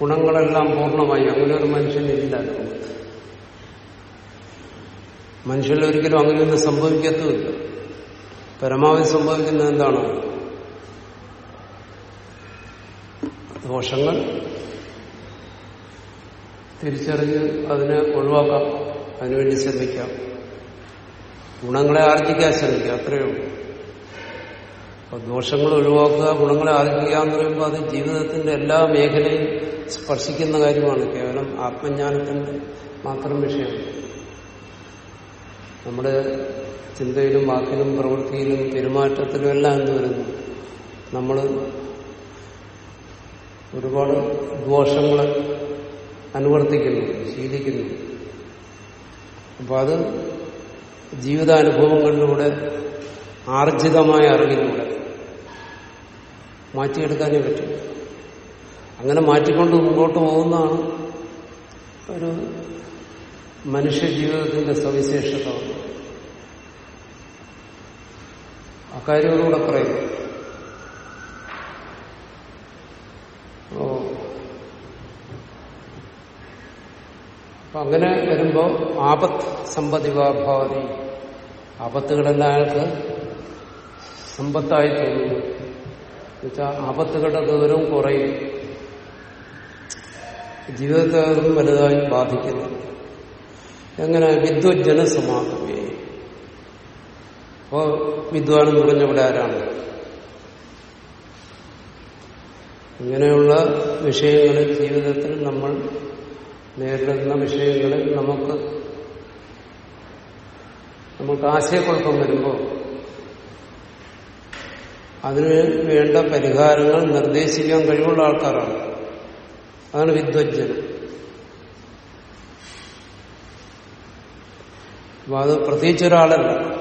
ഗുണങ്ങളെല്ലാം പൂർണമായി അങ്ങനെ ഒരു മനുഷ്യനില്ല മനുഷ്യരിൽ ഒരിക്കലും അങ്ങനെയൊന്നും സംഭവിക്കത്തുമില്ല. പരമാവധി സംഭവിക്കുന്നത് എന്താണ്? ദോഷങ്ങൾ തിരിച്ചറിഞ്ഞ് അതിനെ ഒഴിവാക്കാം. അതിനുവേണ്ടി ശ്രമിക്കാം. ഗുണങ്ങളെ ആർജിക്കാൻ ശ്രമിക്കുക അത്രയേ ഉള്ളൂ. അപ്പൊ ദോഷങ്ങൾ ഒഴിവാക്കുക ഗുണങ്ങളെ ആർജിക്കുക എന്ന് പറയുമ്പോൾ അത് ജീവിതത്തിന്റെ എല്ലാ മേഖലയും സ്പർശിക്കുന്ന കാര്യമാണ്. കേവലം ആത്മജ്ഞാനത്തിന്റെ മാത്രം വിഷയമാണ് നമ്മുടെ ചിന്തയിലും വാക്കിലും പ്രവൃത്തിയിലും പെരുമാറ്റത്തിലും എല്ലാം എന്ന് വരുന്നു നമ്മൾ ഒരുപാട് ദോഷങ്ങൾ അനുവർത്തിക്കുന്നു ശീലിക്കുന്നു. അപ്പൊ അത് ജീവിതാനുഭവങ്ങളിലൂടെ ആർജിതമായ അറിവിലൂടെ മാറ്റിയെടുക്കാനേ പറ്റും. അങ്ങനെ മാറ്റിക്കൊണ്ട് മുമ്പോട്ട് പോകുന്നതാണ് ഒരു മനുഷ്യ ജീവിതത്തിന്റെ സവിശേഷത അക്കാര്യങ്ങളൂടെ പറയുന്നു. ഓ അപ്പൊ അങ്ങനെ വരുമ്പോ ആപത്ത് സമ്പതിവാഭാവതി ആപത്തുകളെല്ലാം അയാൾക്ക് സമ്പത്തായി തോന്നുന്നു. എന്നുവെച്ചാൽ ആപത്തുകളുടെ ദൂരം കുറയും. ജീവിതത്തെ വലുതായി ബാധിക്കുന്നു എങ്ങനെ വിദ്വജ്ജന സമാഗമേ. അപ്പോ വിദ്വാനം പറഞ്ഞവിടെ ആരാണ്? ഇങ്ങനെയുള്ള വിഷയങ്ങളിൽ ജീവിതത്തിൽ നമ്മൾ നേരിടുന്ന വിഷയങ്ങളിൽ നമുക്ക് നമുക്ക് ആശയക്കുഴപ്പം വരുമ്പോൾ അതിന് വേണ്ട പരിഹാരങ്ങൾ നിർദ്ദേശിക്കാൻ കഴിവുള്ള ആൾക്കാരാണ്. അതാണ് വിദ്വജ്ജനം അപ്പൊ അത് പ്രത്യേകിച്ച് ഒരാളല്ല.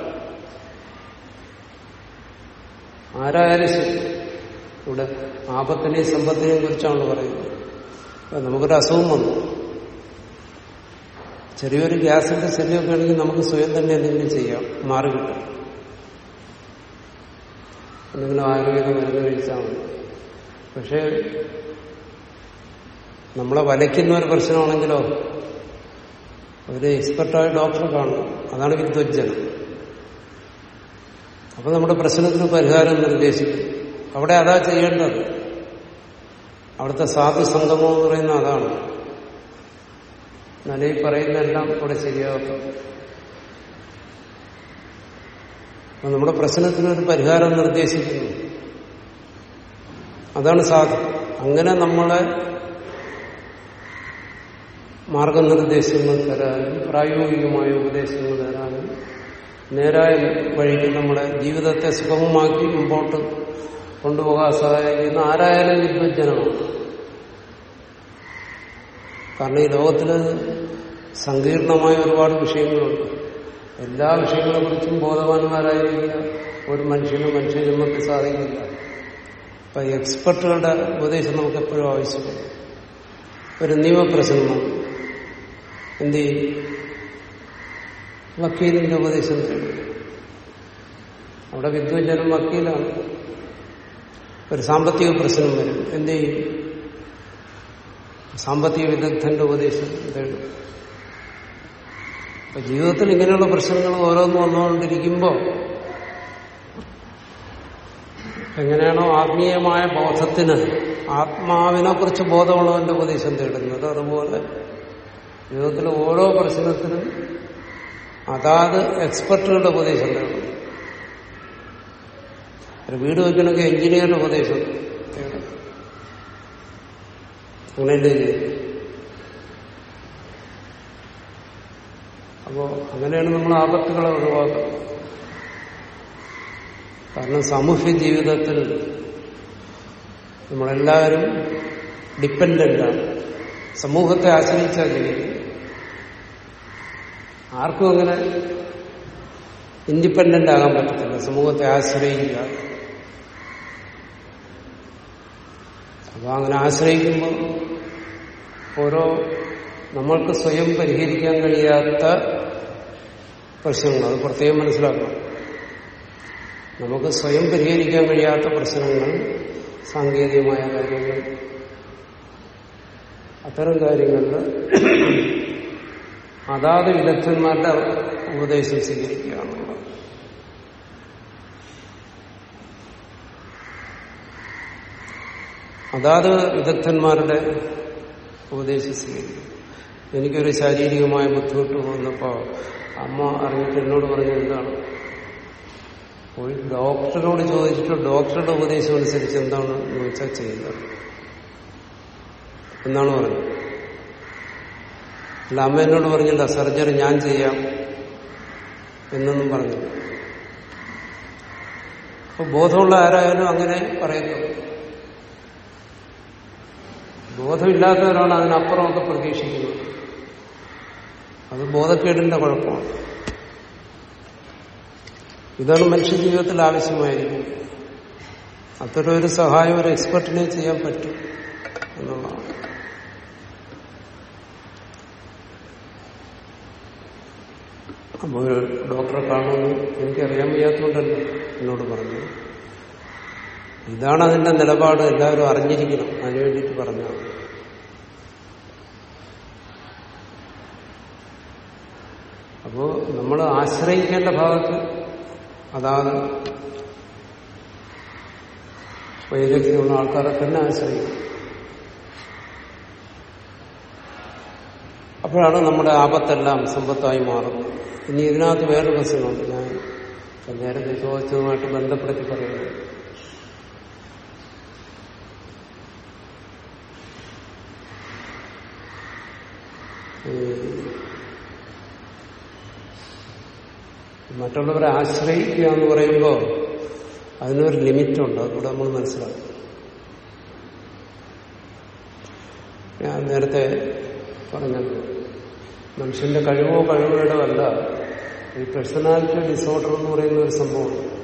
ആരായാലും ശരി. ഇവിടെ ആപത്തിനെയും സമ്പത്തിനെയും കുറിച്ചാണ് പറയുന്നത്. നമുക്കൊരു അസുഖം വന്നു. ചെറിയൊരു ഗ്യാസിന്റെ ശല്യമൊക്കെ ആണെങ്കിൽ നമുക്ക് സ്വയം തന്നെ എന്തെങ്കിലും ചെയ്യാം. മാറി കിട്ടും എന്തെങ്കിലും ആരോഗ്യം മരുന്ന് കഴിച്ചാൽ മതി. പക്ഷെ നമ്മളെ വലയ്ക്കുന്ന ഒരു പ്രശ്നമാണെങ്കിലോ അവർ എക്സ്പെർട്ടായ ഡോക്ടറെ കാണും അതാണ് വിദ്വജ്ജനം. അപ്പൊ നമ്മുടെ പ്രശ്നത്തിന് പരിഹാരം നിർദ്ദേശിക്കും അവിടെ അതാ ചെയ്യേണ്ടത്. അവിടുത്തെ സാധു സംഗമം എന്ന് പറയുന്ന അതാണ്. എന്നാലേ പറയുന്നതെല്ലാം ഇവിടെ ശരിയാകും നമ്മുടെ പ്രശ്നത്തിന് ഒരു പരിഹാരം നിർദ്ദേശിക്കുന്നു. അതാണ് സാധു അങ്ങനെ നമ്മളെ മാർഗനിർദ്ദേശങ്ങൾ തരാനും പ്രായോഗികമായ ഉപദേശങ്ങൾ തരാനും നേരായ വഴിക്ക് നമ്മുടെ ജീവിതത്തെ സുഗമമാക്കി മുമ്പോട്ട് കൊണ്ടുപോകാൻ സഹായിക്കുന്ന ആരായാലും വിദ്വജ്ജനമാണ് കാരണം ഈ ലോകത്തിൽ സങ്കീർണമായ ഒരുപാട് വിഷയങ്ങളുണ്ട്. എല്ലാ വിഷയങ്ങളെ കുറിച്ചും ബോധവാന്മാരായിരിക്കുക. ഒരു മനുഷ്യനും മനുഷ്യജന്മത്തിൽ സാധിക്കില്ല. അപ്പൊ എക്സ്പെർട്ടുകളുടെ ഉപദേശം നമുക്ക് എപ്പോഴും ആവശ്യമുണ്ട് ഒരു നിയമപ്രശ്നമാണ് എന്ത് ചെയ്യും? വക്കീലിന്റെ ഉപദേശം അവിടെ വിദ്വജ്ജനം വക്കീലാണ്. ഒരു സാമ്പത്തിക പ്രശ്നം വരും. എന്ത് ചെയ്യും? സാമ്പത്തിക വിദഗ്ധന്റെ ഉപദേശം തേടും അപ്പൊ ജീവിതത്തിൽ ഇങ്ങനെയുള്ള പ്രശ്നങ്ങൾ ഓരോന്ന് വന്നുകൊണ്ടിരിക്കുമ്പോൾ എങ്ങനെയാണോ ആത്മീയമായ ബോധത്തിന് ആത്മാവിനെ കുറിച്ച് ബോധമുള്ളവന്റെ ഉപദേശം തേടുന്നത്. അതുപോലെ ജീവിതത്തിലെ ഓരോ പ്രശ്നത്തിനും അതാത് എക്സ്പെർട്ടുകളുടെ ഉപദേശം തേടുന്നു. ഒരു വീട് വയ്ക്കണമെങ്കിൽ എഞ്ചിനീയറുടെ ഉപദേശം. അങ്ങനെയല്ലേ അപ്പോ അങ്ങനെയാണ് നമ്മൾ ആപത്തുകളെ ഒഴിവാക്കുന്നത് കാരണം സാമൂഹ്യ ജീവിതത്തിൽ നമ്മളെല്ലാവരും ഡിപ്പെൻഡന്റാണ് സമൂഹത്തെ ആശ്രയിച്ചാൽ ജീവിക്കും ആർക്കും അങ്ങനെ ഇൻഡിപെൻഡന്റ് ആകാൻ പറ്റത്തില്ല. സമൂഹത്തെ ആശ്രയിക്കുക. അപ്പൊ അങ്ങനെ ആശ്രയിക്കുമ്പോൾ ഓരോ നമ്മൾക്ക് സ്വയം പരിഹരിക്കാൻ കഴിയാത്ത പ്രശ്നങ്ങൾ അത് പ്രത്യേകം മനസ്സിലാക്കണം. നമുക്ക് സ്വയം പരിഹരിക്കാൻ കഴിയാത്ത പ്രശ്നങ്ങൾ സാങ്കേതികമായ കാര്യങ്ങൾ അത്തരം കാര്യങ്ങളിൽ അതാത് വിദഗ്ധന്മാരുടെ ഉപദേശം സ്വീകരിക്കുകയാണുള്ളത്. അതാത് വിദഗ്ധന്മാരുടെ ഉപദേശം സ്വീകരിക്കും എനിക്കൊരു ശാരീരികമായ ബുദ്ധിമുട്ട് വന്നപ്പോ അമ്മ അറിഞ്ഞിട്ട് എന്നോട് പറഞ്ഞ എന്താണ് പോയി ഡോക്ടറോട് ചോദിച്ചിട്ട് ഡോക്ടറുടെ ഉപദേശം അനുസരിച്ച് എന്താണ് ചോദിച്ചാൽ ചെയ്യുന്നത്. എന്നാണ് പറഞ്ഞത്. അല്ല അമ്മ എന്നോട് പറഞ്ഞില്ല സർജറി ഞാൻ ചെയ്യാം എന്നൊന്നും പറഞ്ഞില്ല. അപ്പൊ ബോധമുള്ള ആരായാലും അങ്ങനെ പറയുന്നു. ബോധമില്ലാത്തവരാണ് അതിനപ്പുറമൊക്കെ പ്രതീക്ഷിക്കുന്നത്. അത് ബോധക്കേടിന്റെ കുഴപ്പമാണ്. ഇതാണ് മനുഷ്യ ജീവിതത്തിൽ ആവശ്യമായിരിക്കുന്നത് അത്തരം ഒരു സഹായം ഒരു എക്സ്പെർട്ടിനെ ചെയ്യാൻ പറ്റും എന്നുള്ളതാണ്. അപ്പോൾ ഒരു ഡോക്ടറെ കാണുമെന്ന് എനിക്കറിയാൻ വയ്യാത്തതുകൊണ്ടല്ല എന്നോട് പറഞ്ഞു ഇതാണ് അതിന്റെ നിലപാട് എല്ലാവരും അറിഞ്ഞിരിക്കണം. അതിനു വേണ്ടിയിട്ട് പറഞ്ഞു അപ്പോ നമ്മൾ ആശ്രയിക്കേണ്ട ഭാഗത്ത് അതാണ്. വൈദഗ്ധ്യമുള്ള ആൾക്കാരെ തന്നെ ആശ്രയിക്കും. അപ്പോഴാണ് നമ്മുടെ ആപത്തെല്ലാം സമ്പത്തായി മാറുന്നത്. ഇനി ഇതിനകത്ത് വേറൊരു പ്രശ്നമുണ്ട്. ഞാൻ നേരത്തെ ചോദിച്ചതുമായിട്ട് ബന്ധപ്പെടുത്തി പറയുന്നത് മറ്റുള്ളവരെ ആശ്രയിക്കുക എന്ന് പറയുമ്പോൾ അതിനൊരു ലിമിറ്റുണ്ട്. അതുകൂടെ നമ്മൾ മനസ്സിലാക്കും ഞാൻ നേരത്തെ പറഞ്ഞത് മനുഷ്യന്റെ കഴിവോ കഴിവുകളോ അല്ല. ഈ പേഴ്സണാലിറ്റി ഡിസോർഡർ എന്ന് പറയുന്ന ഒരു സംഭവം.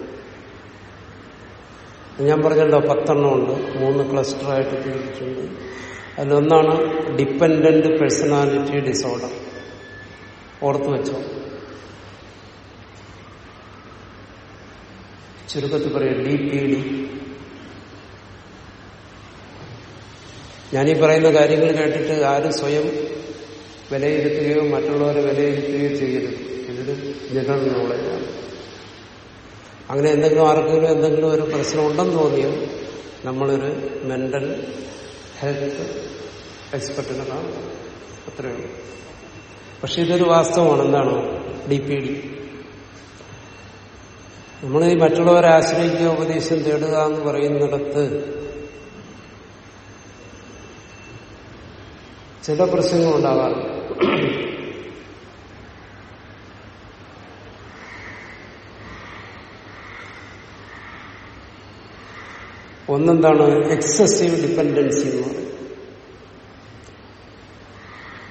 ഞാൻ പറഞ്ഞല്ലോ പത്തെണ്ണം ഉണ്ട് മൂന്ന് ക്ലസ്റ്റർ ആയിട്ട് തിരിച്ചിട്ടുണ്ട് അതിലൊന്നാണ് ഡിപ്പെൻഡന്റ് പേഴ്സണാലിറ്റി ഡിസോർഡർ ഓർത്തു വെച്ചോ. ചുരുക്കത്തിൽ പറയാം ഡി പി ഡി ഞാനീ പറയുന്ന കാര്യങ്ങൾ കേട്ടിട്ട് ആരും സ്വയം വിലയിരുത്തുകയോ മറ്റുള്ളവരെ വിലയിരുത്തുകയോ ചെയ്യരുത്. ഇതൊരു ജനറൽ നോളജാണ് അങ്ങനെ എന്തെങ്കിലും ആർക്കെങ്കിലും എന്തെങ്കിലും ഒരു പ്രശ്നം ഉണ്ടെന്ന് തോന്നിയോ നമ്മളൊരു മെന്റൽ ഹെൽത്ത് എക്സ്പെർട്ടിനെ കാണും അത്രയേ ഉള്ളൂ. പക്ഷെ ഇതൊരു വാസ്തവമാണ്. എന്താണ്? ഡി പി ഡി നമ്മൾ ഈ മറ്റുള്ളവരെ ആശ്രയിക്കുക ഉപദേശം തേടുക എന്ന് പറയുന്നിടത്ത് ചില പ്രശ്നങ്ങൾ ഉണ്ടാകാറുണ്ട്. ഒന്നെന്താണ്? എക്സസീവ് ഡിപ്പെൻഡൻസി എന്ന് പറയും.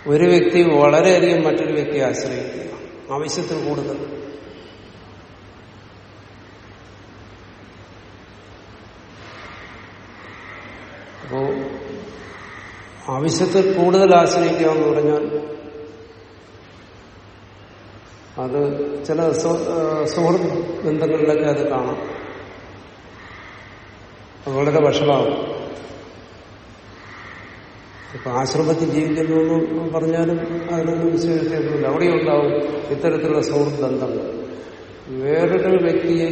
ഒരു വ്യക്തി വളരെയധികം മറ്റൊരു വ്യക്തിയെ ആശ്രയിക്കുക. ആവശ്യത്തിൽ കൂടുതൽ. അപ്പോ ആവശ്യത്തിൽ കൂടുതൽ ആശ്രയിക്കുക എന്ന് പറഞ്ഞാൽ അത് ചില സുഹൃത്ത് ബന്ധങ്ങളിലൊക്കെ അത് കാണാം. വളരെ വഷളാവും ഇപ്പൊ ആശ്രമത്തിൽ ജീവിക്കുന്നു എന്ന് പറഞ്ഞാലും അതിനൊന്നും വിശേഷിച്ചില്ല അവിടെ ഉണ്ടാവും ഇത്തരത്തിലുള്ള സുഹൃത്ത് ബന്ധങ്ങൾ വേറൊരു വ്യക്തിയെ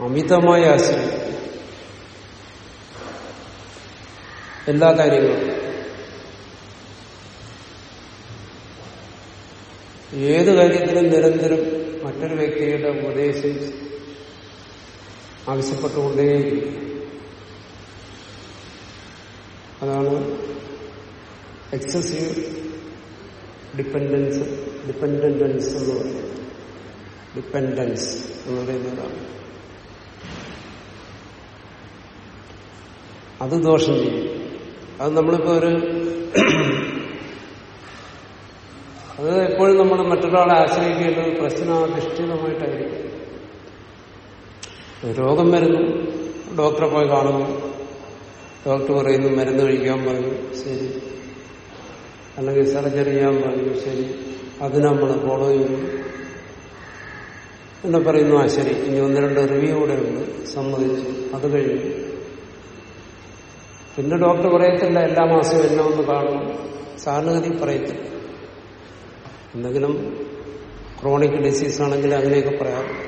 അമിതമായ ആശ്രയിക്കുക എല്ലാ കാര്യങ്ങളും. ഏത് കാര്യത്തിലും നിരന്തരം മറ്റൊരു വ്യക്തിയുടെ ഉപദേശം ആവശ്യപ്പെട്ടുകൊണ്ടേയിരിക്കും. അതാണ് എക്സസീവ് ഡിപ്പെൻഡൻസ് ഡിപ്പെൻഡൻസ് എന്ന് പറയുന്നത്. ഡിപ്പെൻഡൻസ് എന്ന് പറയുന്നതാണ്. അത് ദോഷം ചെയ്യും. അത് നമ്മളിപ്പോ ഒരു അത് എപ്പോഴും നമ്മൾ മറ്റൊരാളെ ആശ്രയിക്കേണ്ടത് പ്രശ്നാധിഷ്ഠിതമായിട്ടായിരിക്കും. രോഗം വരുന്നു. ഡോക്ടറെ പോയി കാണുന്നു. ഡോക്ടർ പറയുന്നു മരുന്ന് കഴിക്കാൻ പറഞ്ഞു. ശരി. അല്ലെങ്കിൽ സർജറി ചെയ്യാൻ പറഞ്ഞു. ശരി. അത് നമ്മൾ ഫോളോ ചെയ്യുന്നു. എന്നെ പറയുന്നു ആ ശരി. ഇനി ഒന്ന് രണ്ട് റിവ്യൂ കൂടെ ഉണ്ട് സമ്മതിച്ചു അത് കഴിഞ്ഞു. പിന്നെ ഡോക്ടർ പറയത്തില്ല എല്ലാ മാസവും എന്നെ ഒന്ന് കാണും സാധാരണഗതി പറയത്തില്ല. എന്തെങ്കിലും ക്രോണിക് ഡിസീസ് ആണെങ്കിൽ അങ്ങനെയൊക്കെ പറയാം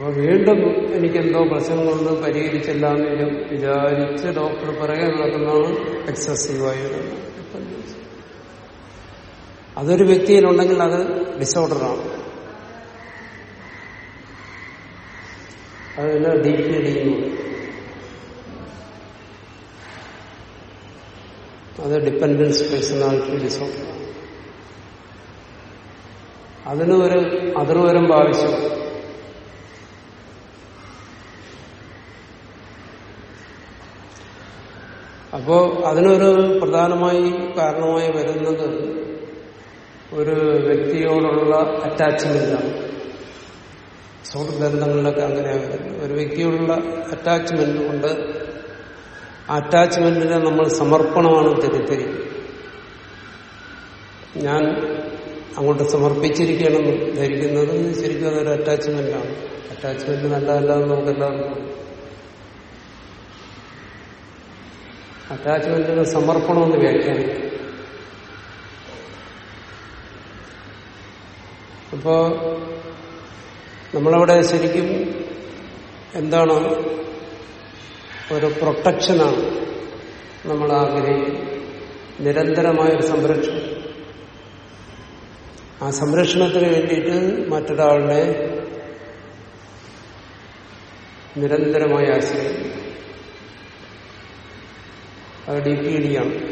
അപ്പൊ വീണ്ടും എനിക്കെന്തോ പ്രശ്നങ്ങളുണ്ട് പരിഹരിച്ചില്ല എന്ന് വിചാരിച്ച് ഡോക്ടർ പറയാൻ നടക്കുന്നതാണ് എക്സസീവായ അതൊരു വ്യക്തിയിലുണ്ടെങ്കിൽ അത് ഡിസോർഡറാണ്. അതിന് ഡി പി ഡി അത് ഡിപ്പെൻഡൻസ് പേഴ്സണാലിറ്റി ഡിസോർഡർ അതിന് ഒരു അതിർവരമ്പ് ആവശ്യം അപ്പോ അതിനൊരു പ്രധാനമായി കാരണമായി വരുന്നത് ഒരു വ്യക്തിയോടുള്ള അറ്റാച്ച്മെന്റാണ് സുഹൃത്ത് ബന്ധങ്ങളിലൊക്കെ അങ്ങനെയാണ്. വരുന്നത് ഒരു വ്യക്തിയോടുള്ള അറ്റാച്ച്മെന്റ് കൊണ്ട് അറ്റാച്ച്മെന്റിനെ നമ്മൾ സമർപ്പണമാണ് തിരിത്തിരിക്കുന്നത് ഞാൻ അങ്ങോട്ട് സമർപ്പിച്ചിരിക്കണം ധരിക്കുന്നത് ശരിക്കും അതൊരു അറ്റാച്ച്മെന്റാണ് അറ്റാച്ച്മെന്റ് നല്ലതല്ല എന്ന് നമുക്കെല്ലാവർക്കും അറ്റാച്ച്മെന്റിന് സമർപ്പണമെന്ന് വ്യാഖ്യാനിക്കും അപ്പോ നമ്മളവിടെ ശരിക്കും എന്താണ് ഒരു പ്രൊട്ടക്ഷനാണ് നമ്മൾ ആഗ്രഹിക്കുന്നത് നിരന്തരമായൊരു സംരക്ഷണം. ആ സംരക്ഷണത്തിന് വേണ്ടിയിട്ട് മറ്റൊരാളുടെ നിരന്തരമായി ആശ്രയിക്കും അത് ഡി പി ആണ്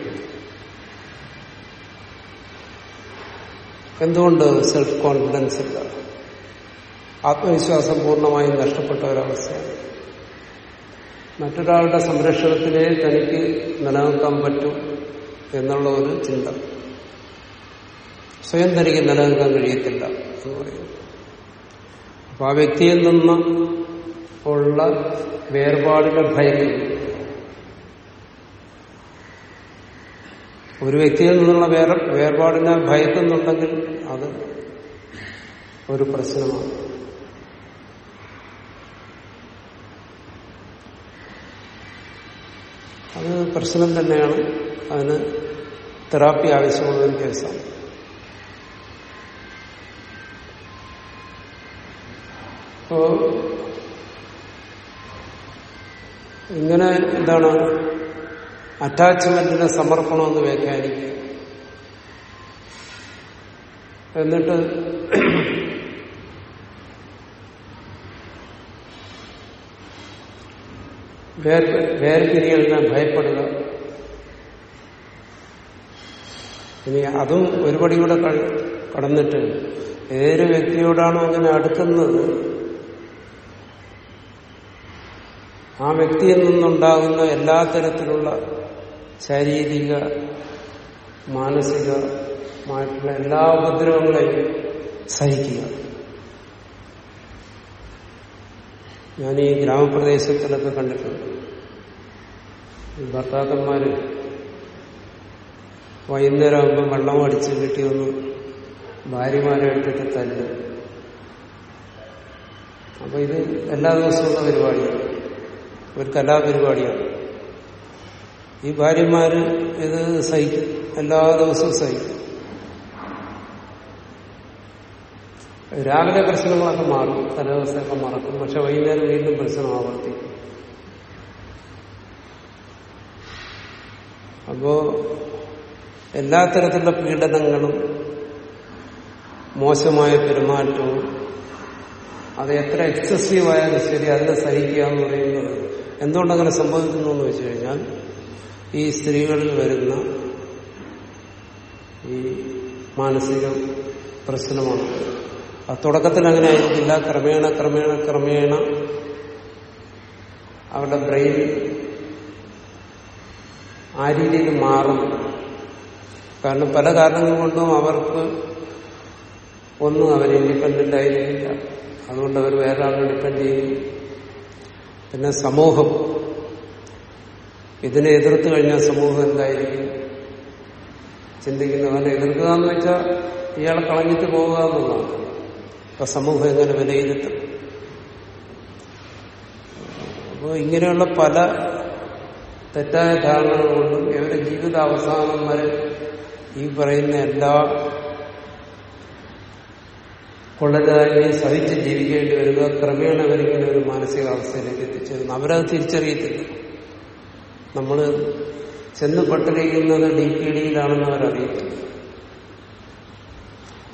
എന്തുകൊണ്ട് സെൽഫ് കോൺഫിഡൻസ് ഇല്ല? ആത്മവിശ്വാസം പൂർണമായും നഷ്ടപ്പെട്ട ഒരവസ്ഥയാണ്. മറ്റൊരാളുടെ സംരക്ഷണത്തിലേ തനിക്ക് നിലനിൽക്കാൻ പറ്റും എന്നുള്ള ഒരു ചിന്ത. സ്വയം തനിക്ക് നിലനിൽക്കാൻ കഴിയത്തില്ല എന്ന് പറയുന്നു. അപ്പൊ ആ വ്യക്തിയിൽ നിന്ന് ഉള്ള വേർപാടിന്റെ ഭയക്കുന്നു ഒരു വ്യക്തിയിൽ നിന്നുള്ള വേറെ വേർപാടിനെ ഭയക്കുന്നുണ്ടെങ്കിൽ അത് ഒരു പ്രശ്നമാണ്. അത് പ്രശ്നം തന്നെയാണ്. അതിന് തെറാപ്പി ആവശ്യമുള്ള ഒരു കേസാണ്. അപ്പോ ഇങ്ങനെ എന്താണ് അറ്റാച്ച്മെന്റിനെ സമർപ്പണമെന്ന് വ്യാഖ്യാനിക്കുക എന്നിട്ട് വേർ വേർപിരിയലിനെ ഭയപ്പെടുക. ഇനി അതും ഒരുപടി കൂടെ കടന്നിട്ട് ഏതൊരു വ്യക്തിയോടാണോ അങ്ങനെ അടുക്കുന്നത് ആ വ്യക്തിയിൽ നിന്നുണ്ടാകുന്ന എല്ലാ തരത്തിലുള്ള ശാരീരിക മാനസികമായിട്ടുള്ള എല്ലാ ഉപദ്രവങ്ങളെയും സഹിക്കുക. ഞാൻ ഈ ഗ്രാമപ്രദേശത്തിലൊക്കെ കണ്ടിട്ടുണ്ട്. ഭർത്താക്കന്മാര് വൈകുന്നേരം ആകുമ്പോൾ വെള്ളം അടിച്ച് കിട്ടി വന്ന് ഭാര്യമാരെ എടുത്തിട്ട് തല്ല്. അപ്പൊ ഇത് എല്ലാ ദിവസമുള്ള പരിപാടിയാണ്. ഒരു കലാപരിപാടിയാണ്. ഈ ഭാര്യമാര് ഇത് സഹിക്കും. എല്ലാ ദിവസവും സഹിക്കും. രാവിലെ പ്രശ്നങ്ങളൊക്കെ മാറും തലേദിവസമൊക്കെ മറക്കും. പക്ഷെ വൈകുന്നേരം വീണ്ടും പ്രശ്നം ആവർത്തിക്കും. അപ്പോ എല്ലാ തരത്തിലുള്ള പീഡനങ്ങളും മോശമായ പെരുമാറ്റവും അത് എത്ര എക്സസീവ് ആയാലും ശരി അതിനെ സഹിക്കുക എന്ന് പറയുന്നത് എന്തുകൊണ്ടങ്ങനെ സംഭവിക്കുന്നു എന്ന് വെച്ചു കഴിഞ്ഞാൽ ഈ സ്ത്രീകളിൽ വരുന്ന ഈ മാനസിക പ്രശ്നമാണ്. ആ തുടക്കത്തിൽ അങ്ങനെ ആയിരിക്കില്ല ക്രമേണ ക്രമേണ ക്രമേണ അവരുടെ ബ്രെയിൻ ആ രീതിയിൽ മാറും കാരണം പല കാരണങ്ങൾ കൊണ്ടും അവർക്ക് ഒന്നും അവർ ഇൻഡിപെൻഡന്റ് ആയിരിക്കില്ല. അതുകൊണ്ട് അവർ വേറെ ആളെ ഡിപ്പെൻഡ് ചെയ്യും. പിന്നെ സമൂഹം. ഇതിനെ എതിർത്ത് കഴിഞ്ഞാൽ സമൂഹം എന്തായിരിക്കും? ചിന്തിക്കുന്നത് അവനെ എതിർക്കുക എന്ന് വെച്ചാൽ ഇയാളെ കളഞ്ഞിട്ട് പോവുക എന്നുള്ളതാണ്. അപ്പൊ സമൂഹം എങ്ങനെ വിലയിരുത്തും? അപ്പോൾ ഇങ്ങനെയുള്ള പല തെറ്റായ ധാരണകൾ കൊണ്ടും ഇവരുടെ ജീവിതാവസാനം വരെ ഈ പറയുന്ന എല്ലാ കൊള്ളതായി സഹിച്ച് ജീവിക്കേണ്ടി വരിക ക്രമേണ അവരിങ്ങനെ ഒരു മാനസികാവസ്ഥയിലേക്ക് എത്തിച്ചേരുന്നു. അവരത് തിരിച്ചറിയത്തില്ല. നമ്മൾ ചെന്ന് പെട്ടിരിക്കുന്നത് ഡി പി ഡിയിലാണെന്ന് അവരറിയത്തില്ല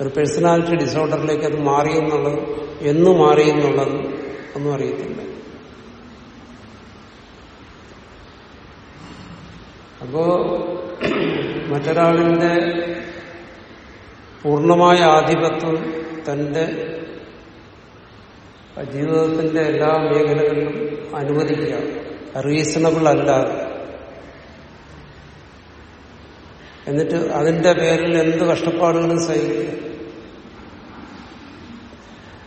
ഒരു പേഴ്സണാലിറ്റി ഡിസോർഡറിലേക്ക് അത് മാറിയെന്നുള്ളത് എന്ന് മാറിയെന്നുള്ളത് ഒന്നും അറിയത്തില്ല. അപ്പോ മറ്റൊരാളിന്റെ പൂർണമായ ആധിപത്യം തന്റെ ജീവിതത്തിന്റെ എല്ലാ മേഖലകളിലും അനുവദിക്കുക. റീസണബിൾ അല്ലാതെ. എന്നിട്ട് അതിന്റെ പേരിൽ എന്ത് കഷ്ടപ്പാടുകളും സഹിക്കുക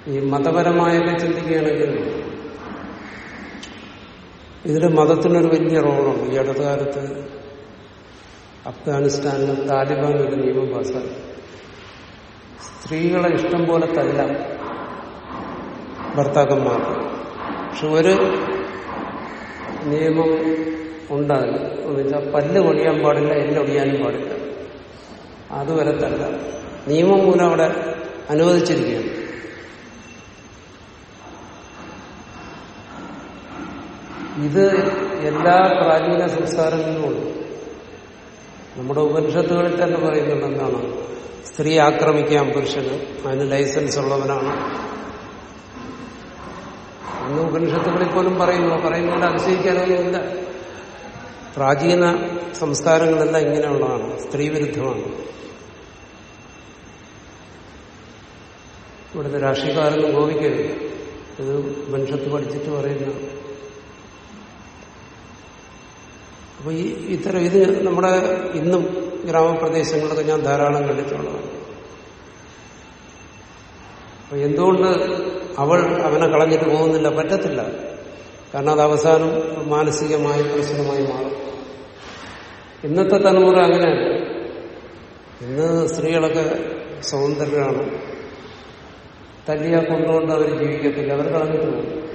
ഈ മതപരമായൊക്കെ ചിന്തിക്കുകയാണെങ്കിൽ ഇതിൽ മതത്തിനൊരു വലിയ റോളുണ്ട്. ഈ അടുത്ത കാലത്ത് അഫ്ഗാനിസ്ഥാനിൽ താലിബാൻ ഒരു നിയമം പാസ്സാക്കി സ്ത്രീകളെ ഇഷ്ടം പോലെ തല്ല ഭർത്താക്കന്മാർ പക്ഷെ ഒരു നിയമം ഉണ്ടാകും. എന്ന് പല്ല് ഒടിയാൻ പാടില്ല എല്ലൊടിയാനും പാടില്ല. അതുവരെ തല്ല. നിയമം മൂലം അവിടെ അനുവദിച്ചിരിക്കുകയാണ്. ഇത് എല്ലാ പ്രാചീന സംസ്കാരങ്ങളിലും ഉണ്ട്. നമ്മുടെ ഉപനിഷത്തുകളിൽ തന്നെ പറയുന്നുണ്ട് എന്താണ്? സ്ത്രീ ആക്രമിക്കാം പുരുഷന്. അതിന് ലൈസൻസ് ഉള്ളവനാണ്. അന്ന് ഉപനിഷത്തുകളിൽ പോലും പറയുന്നു. പറയുന്നതുകൊണ്ട് അതിശയിക്കാനൊന്നുമില്ല. പ്രാചീന സംസ്കാരങ്ങളെല്ലാം ഇങ്ങനെയുള്ളതാണ് സ്ത്രീവിരുദ്ധമാണ്. ഇവിടുത്തെ രാഷ്ട്രീയക്കാരൊന്നും ഗോപിക്കരുത് ഇത് മനുഷ്യത്ത് പഠിച്ചിട്ട് പറയുന്ന അപ്പൊ ഈ ഇത്തരം ഇത് നമ്മുടെ ഇന്നും ഗ്രാമപ്രദേശങ്ങളിലൊക്കെ ഞാൻ ധാരാളം കണ്ടിട്ടുള്ളതാണ്. അപ്പൊ എന്തുകൊണ്ട് അവൾ അവനെ കളഞ്ഞിട്ട് പോകുന്നില്ല? പറ്റത്തില്ല. കാരണം അത് അവസാനം മാനസികമായ പ്രശ്നമായി മാറും. ഇന്നത്തെ തലമുറ അങ്ങനെയല്ല ഇന്ന് സ്ത്രീകളൊക്കെ സ്വതന്ത്രരാണ്. തല്ലിയാ കൊണ്ടുകൊണ്ട് അവർ ജീവിക്കത്തില്ല. അവർ കളഞ്ഞിട്ട് പോകും.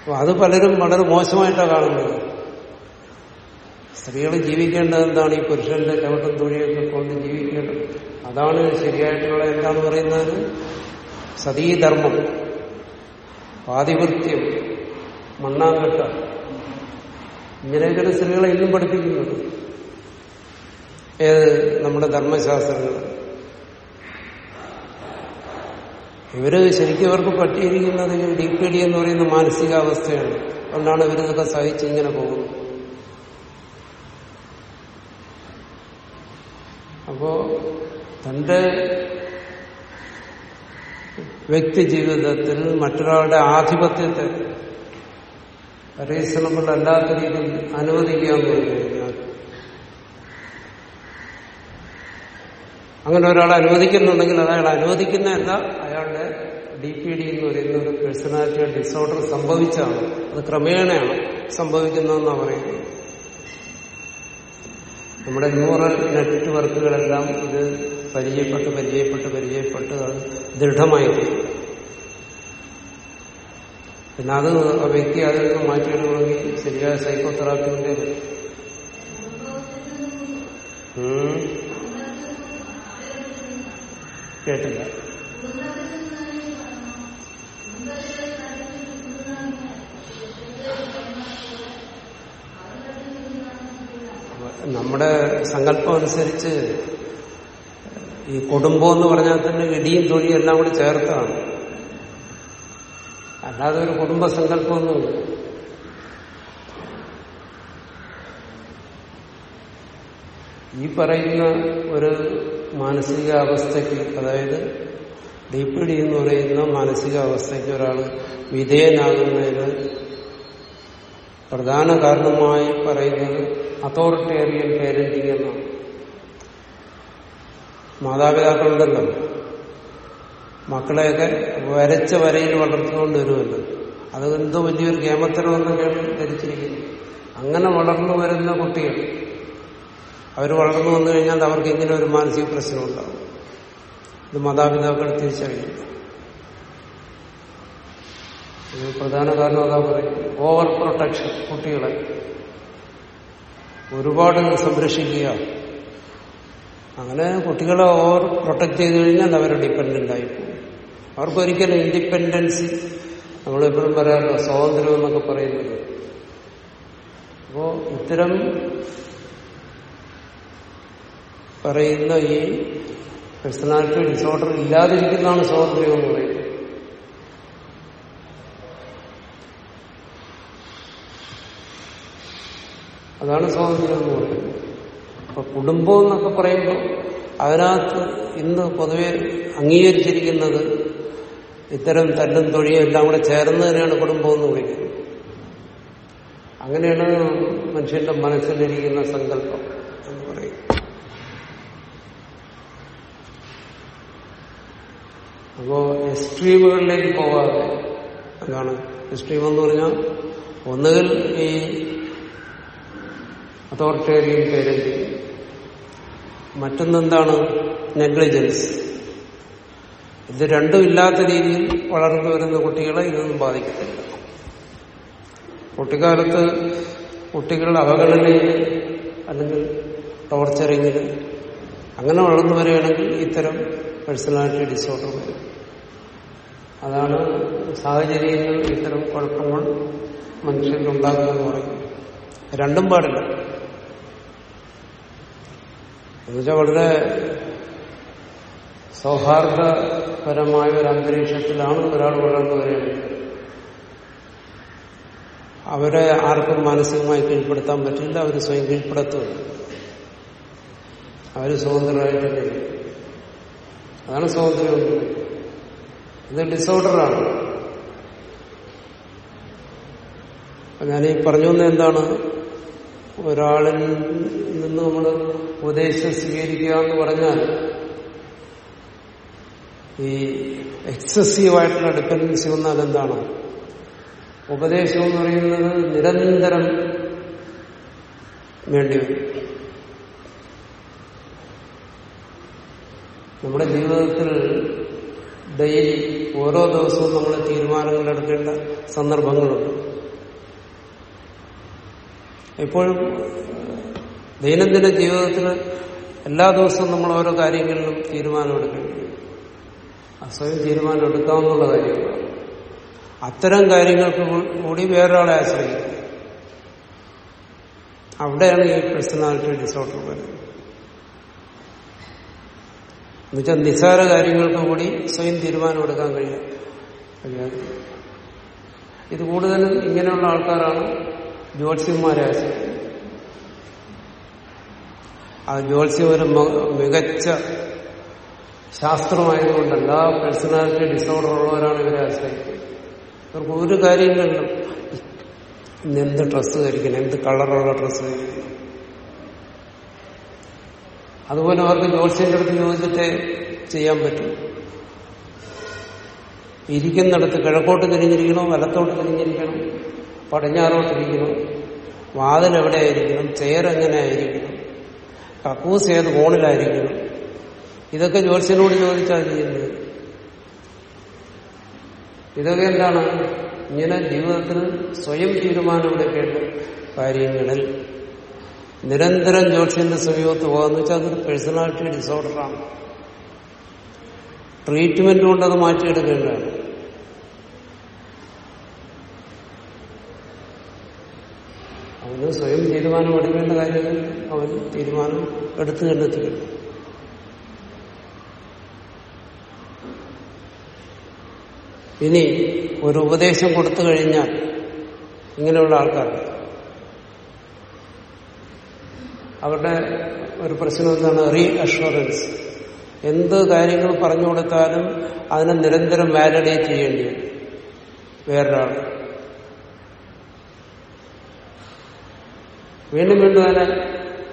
അപ്പൊ അത് പലരും വളരെ മോശമായിട്ടാണ് കാണുന്നത്. സ്ത്രീകൾ ജീവിക്കേണ്ടത് എന്താണ്? ഈ പുരുഷന്റെ ചവിട്ടും തൊഴിയൊക്കെ കൊണ്ട് ജീവിക്കേണ്ടത്. അതാണ് ശരിയായിട്ടുള്ള എന്താണ് പറയുന്നത്? സതീധർമ്മം. പാതിവൃത്യം മണ്ണാങ്കട്ട. ഇങ്ങനെയൊക്കെ സ്ത്രീകളെ ഇന്നും പഠിപ്പിക്കുന്നത്. ഏത് നമ്മുടെ ധർമ്മശാസ്ത്രങ്ങൾ. ഇവർ ശരിക്കും അവർക്ക് പറ്റിയിരിക്കുന്നത് ഡി പി ഡി എന്ന് പറയുന്ന മാനസികാവസ്ഥയാണ്. അതുകൊണ്ടാണ് ഇവരിതൊക്കെ സഹിച്ച് ഇങ്ങനെ പോകുന്നത്. അപ്പോ തന്റെ വ്യക്തി ജീവിതത്തിൽ മറ്റൊരാളുടെ ആധിപത്യത്തെ റീസണബിൾ അല്ലാത്ത രീതിയിൽ അനുവദിക്കുക എന്ന് പറഞ്ഞു കഴിഞ്ഞാൽ അങ്ങനെ ഒരാളെ അനുവദിക്കുന്നുണ്ടെങ്കിൽ അത് അയാൾ അനുവദിക്കുന്നതല്ല അയാളുടെ ഡി പി ഡി എന്ന് പറയുന്ന ഒരു പേഴ്സണാലിറ്റി ഡിസോർഡർ സംഭവിച്ചാണ്. അത് ക്രമേണയാണ് സംഭവിക്കുന്നതെന്നാണ് പറയുന്നത്. നമ്മുടെ ന്യൂറൽ നെറ്റ്വർക്കുകളെല്ലാം ഇത് പരിചയപ്പെട്ട് പരിചയപ്പെട്ട് പരിചയപ്പെട്ട്. അത് ദൃഢമായി. പിന്നെ അത് ആ വ്യക്തി അതിൽ നിന്ന് മാറ്റിയെടുക്കണമെങ്കിൽ ശരിയായ സൈക്കോതെറാപ്പിന്റെ കേട്ടില്ല. നമ്മുടെ സങ്കല്പം അനുസരിച്ച് ഈ കുടുംബം എന്ന് പറഞ്ഞാൽ തന്നെ ഇടിയും തൊഴിയും എല്ലാം കൂടി ചേർത്താണ്. അല്ലാതെ ഒരു കുടുംബ സങ്കല്പമൊന്നുമില്ല. ഈ പറയുന്ന ഒരു മാനസികാവസ്ഥയ്ക്ക് അതായത് ഡീപ്പിഡി എന്ന് പറയുന്ന മാനസികാവസ്ഥയ്ക്ക് ഒരാൾ വിധേയനാകുന്നതിന് പ്രധാന കാരണമായി പറയുന്നത് അതോറിറ്റേറിയൻ പേരന്റിങ് എന്നാണ്. മാതാപിതാക്കളുണ്ടല്ലോ. മക്കളെയൊക്കെ വരച്ച വരയിൽ വളർത്തുകൊണ്ട് വരുമല്ലോ. അത് എന്തോ വലിയൊരു കേമത്തരമെന്നൊക്കെയാണ് ധരിച്ചിരിക്കുന്നത് അങ്ങനെ വളർന്നു വരുന്ന കുട്ടികൾ അവർ വളർന്നു വന്നു കഴിഞ്ഞാൽ അവർക്ക് ഇങ്ങനെ ഒരു മാനസിക പ്രശ്നം ഉണ്ടാവും. ഇത് മാതാപിതാക്കൾ തിരിച്ചറിയില്ല പ്രധാന കാരണം അതാ പറയും ഓവർ പ്രൊട്ടക്ഷൻ കുട്ടികളെ ഒരുപാട് സംരക്ഷിക്കുക. അങ്ങനെ കുട്ടികളെ ഓവർ പ്രൊട്ടക്ട് ചെയ്ത് കഴിഞ്ഞാൽ അവർ ഡിപ്പെൻഡന്റ് ആയിപ്പോകും. അവർക്കൊരിക്കലും ഇൻഡിപെൻഡൻസി നമ്മളെപ്പോഴും പറയാറില്ല സ്വാതന്ത്ര്യം എന്നൊക്കെ പറയുന്നത്. അപ്പോ ഇത്തരം പറയുന്ന ഈ പേഴ്സണാലിറ്റി ഡിസോർഡർ ഇല്ലാതിരിക്കുന്നതാണ് സ്വാതന്ത്ര്യം എന്ന് പറയുന്നത്. അതാണ് സ്വാതന്ത്ര്യം എന്ന് പറയുന്നത്. അപ്പൊ കുടുംബം എന്നൊക്കെ പറയുമ്പോൾ അതിനകത്ത് ഇന്ന് പൊതുവെ അംഗീകരിച്ചിരിക്കുന്നത് ഇത്തരം തല്ലും തൊഴിയും എല്ലാം കൂടെ ചേർന്ന് തന്നെയാണ് കുടുംബം എന്ന് വിളിക്കുന്നത്. അങ്ങനെയാണ് മനുഷ്യന്റെ മനസ്സിലിരിക്കുന്ന സങ്കല്പം എന്ന് പറയും അപ്പോ എക്സ്ട്രീമുകളിലേക്ക് പോവാതെ എന്താണ് എക്സ്ട്രീം എന്ന് പറഞ്ഞാൽ ഒന്നുകിൽ ഈ അതോറിറ്റേറിയൻ പേരന്റിങ് മറ്റൊന്നെന്താണ്? നെഗ്ലിജൻസ്. ഇത് രണ്ടും ഇല്ലാത്ത രീതിയിൽ വളർന്നു വരുന്ന കുട്ടികളെ ഇതൊന്നും ബാധിക്കത്തില്ല. കുട്ടിക്കാലത്ത് കുട്ടികളുടെ അവഗണനയിൽ അല്ലെങ്കിൽ ടോർച്ചറിങ്ങിൽ അങ്ങനെ വളർന്നു വരികയാണെങ്കിൽ ഇത്തരം പേഴ്സണാലിറ്റി ഡിസോർഡർ വരും. അതാണ് സാഹചര്യങ്ങൾ ഇത്തരം കുഴപ്പങ്ങൾ മനുഷ്യരിലുണ്ടാകുമെന്ന് പറയും രണ്ടും പാടില്ല. എന്നുവെച്ചാൽ വളരെ സൗഹാർദ്ദപരമായ ഒരു അന്തരീക്ഷത്തിലാണ് ഒരാൾ വളർന്നു വരേണ്ടത് അവരെ ആർക്കും മാനസികമായി കീഴ്പ്പെടുത്താൻ പറ്റില്ല അവർ സ്വയം കീഴ്പ്പെടുത്തും. അവർ സ്വതന്ത്രരായിട്ടല്ലേ? അതാണ് സ്വാതന്ത്ര്യം ഇത് ഡിസോർഡറാണ്. ഞാനീ പറഞ്ഞു വന്ന എന്താണ് ഒരാളിൽ നിന്ന് നമ്മൾ ഉപദേശം സ്വീകരിക്കുക എന്ന് പറഞ്ഞാൽ ഈ എക്സസീവായിട്ടുള്ള ഡിപ്പെൻഡൻസി വന്നാൽ എന്താണ്? ഉപദേശം എന്ന് പറയുന്നത് നിരന്തരം വേണ്ടിവരും നമ്മുടെ ജീവിതത്തിൽ ഡെയിലി ഓരോ ദിവസവും നമ്മൾ തീരുമാനങ്ങൾ എടുക്കേണ്ട സന്ദർഭങ്ങളുണ്ട്. എപ്പോഴും ദൈനംദിന ജീവിതത്തിൽ എല്ലാ ദിവസവും നമ്മൾ ഓരോ കാര്യങ്ങളിലും തീരുമാനമെടുക്കേണ്ടി സ്വയം എടുക്കാമെന്നുള്ള കാര്യമാണ് അത്തരം കാര്യങ്ങൾക്ക് കൂടി വേറൊരാളെ ആശ്രയിക്കും. അവിടെയാണ് ഈ പേഴ്സണാലിറ്റി ഡിസോർഡർ വരുന്നത്. എന്നുവെച്ചാൽ നിസ്സാര കാര്യങ്ങൾക്ക് കൂടി സ്വയം തീരുമാനമെടുക്കാൻ കഴിയും ഇത് കൂടുതലും ഇങ്ങനെയുള്ള ആൾക്കാരാണ് ജ്യോത്സ്യന്മാരെ ആ ജ്യോത്സ്യം ഒരു മികച്ച ശാസ്ത്രമായതുകൊണ്ടല്ല പേഴ്സണാലിറ്റി ഡിസോർഡർ ഉള്ളവരാണ് ഇവരെ ആശ്രയിക്കുന്നത് അവർക്ക് ഒരു കാര്യങ്ങളിലും ഇന്ന് എന്ത് ഡ്രസ്സ് ധരിക്കണം? എന്ത് കളറുള്ള ഡ്രസ്സ് ധരിക്കണം? അതുപോലെ അവർക്ക് ജ്യോത്സ്യന്റെ അടുത്ത് ചോദിച്ചിട്ടേ ചെയ്യാൻ പറ്റും. ഇരിക്കുന്നിടത്ത് കിഴക്കോട്ട് തിരിഞ്ഞിരിക്കണോ? വലത്തോട്ട് തിരിഞ്ഞിരിക്കണം? പടിഞ്ഞാറോട്ടിരിക്കണം വാതിൽ എവിടെയായിരിക്കണം ചെയർ എങ്ങനെയായിരിക്കണം? കക്കൂസ് ഏത് കോണിലായിരിക്കണം? ഇതൊക്കെ ജ്യോത്സ്യനോട് ചോദിച്ചാൽ ചെയ്യുന്നത്. ഇതൊക്കെ എന്താണ്? ഇങ്ങനെ ജീവിതത്തിൽ സ്വയം തീരുമാനമെടുക്കേണ്ട കാര്യങ്ങളിൽ നിരന്തരം ജ്യോത്സ്യന്റെ സമീപത്ത് പോകാന്ന് വെച്ചാൽ അതൊരു പേഴ്സണാലിറ്റി ഡിസോർഡറാണ് ട്രീറ്റ്മെന്റ് കൊണ്ട് അത് മാറ്റിയെടുക്കേണ്ടതാണ്. അവന് സ്വയം തീരുമാനം എടുക്കേണ്ട കാര്യത്തിൽ അവൻ തീരുമാനം എടുത്തു തീരും ഇനി ഒരു ഉപദേശം കൊടുത്തു കഴിഞ്ഞാൽ ഇങ്ങനെയുള്ള ആൾക്കാർ അവരുടെ ഒരു പ്രശ്നം എന്താണ്? റീ അഷുറൻസ് എന്ത് കാര്യങ്ങൾ പറഞ്ഞു കൊടുത്താലും അതിനെ നിരന്തരം വാലിഡേറ്റ് ചെയ്യേണ്ടി വരും. വേറൊരാൾ വീണ്ടും വീണ്ടും അതിനെ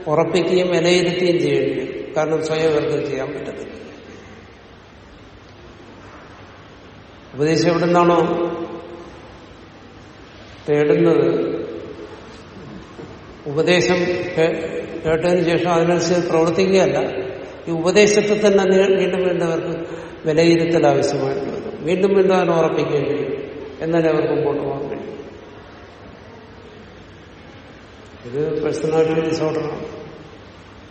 ഉറപ്പിക്കുകയും വിലയിരുത്തുകയും ചെയ്യേണ്ടി വരും കാരണം സ്വയം ഇവർക്ക് ചെയ്യാൻ പറ്റത്തില്ല. ഉപദേശം എവിടെ നിന്നാണോ തേടുന്നത്. ഉപദേശം കേട്ടതിന് ശേഷം അതിനനുസരിച്ച് പ്രവർത്തിക്കുകയല്ല. ഈ ഉപദേശത്തിൽ തന്നെ വീണ്ടും വീണ്ടും അവർക്ക് വിലയിരുത്തൽ ആവശ്യമായിട്ട് വരും വീണ്ടും വീണ്ടും അതിനെ ഉറപ്പിക്കേണ്ടി വരും എന്നാലേ അവർക്ക് മുമ്പോട്ട് പോകാൻ കഴിയും. ഇത് പേഴ്സണാലിറ്റി ഡിസോർഡറാണ്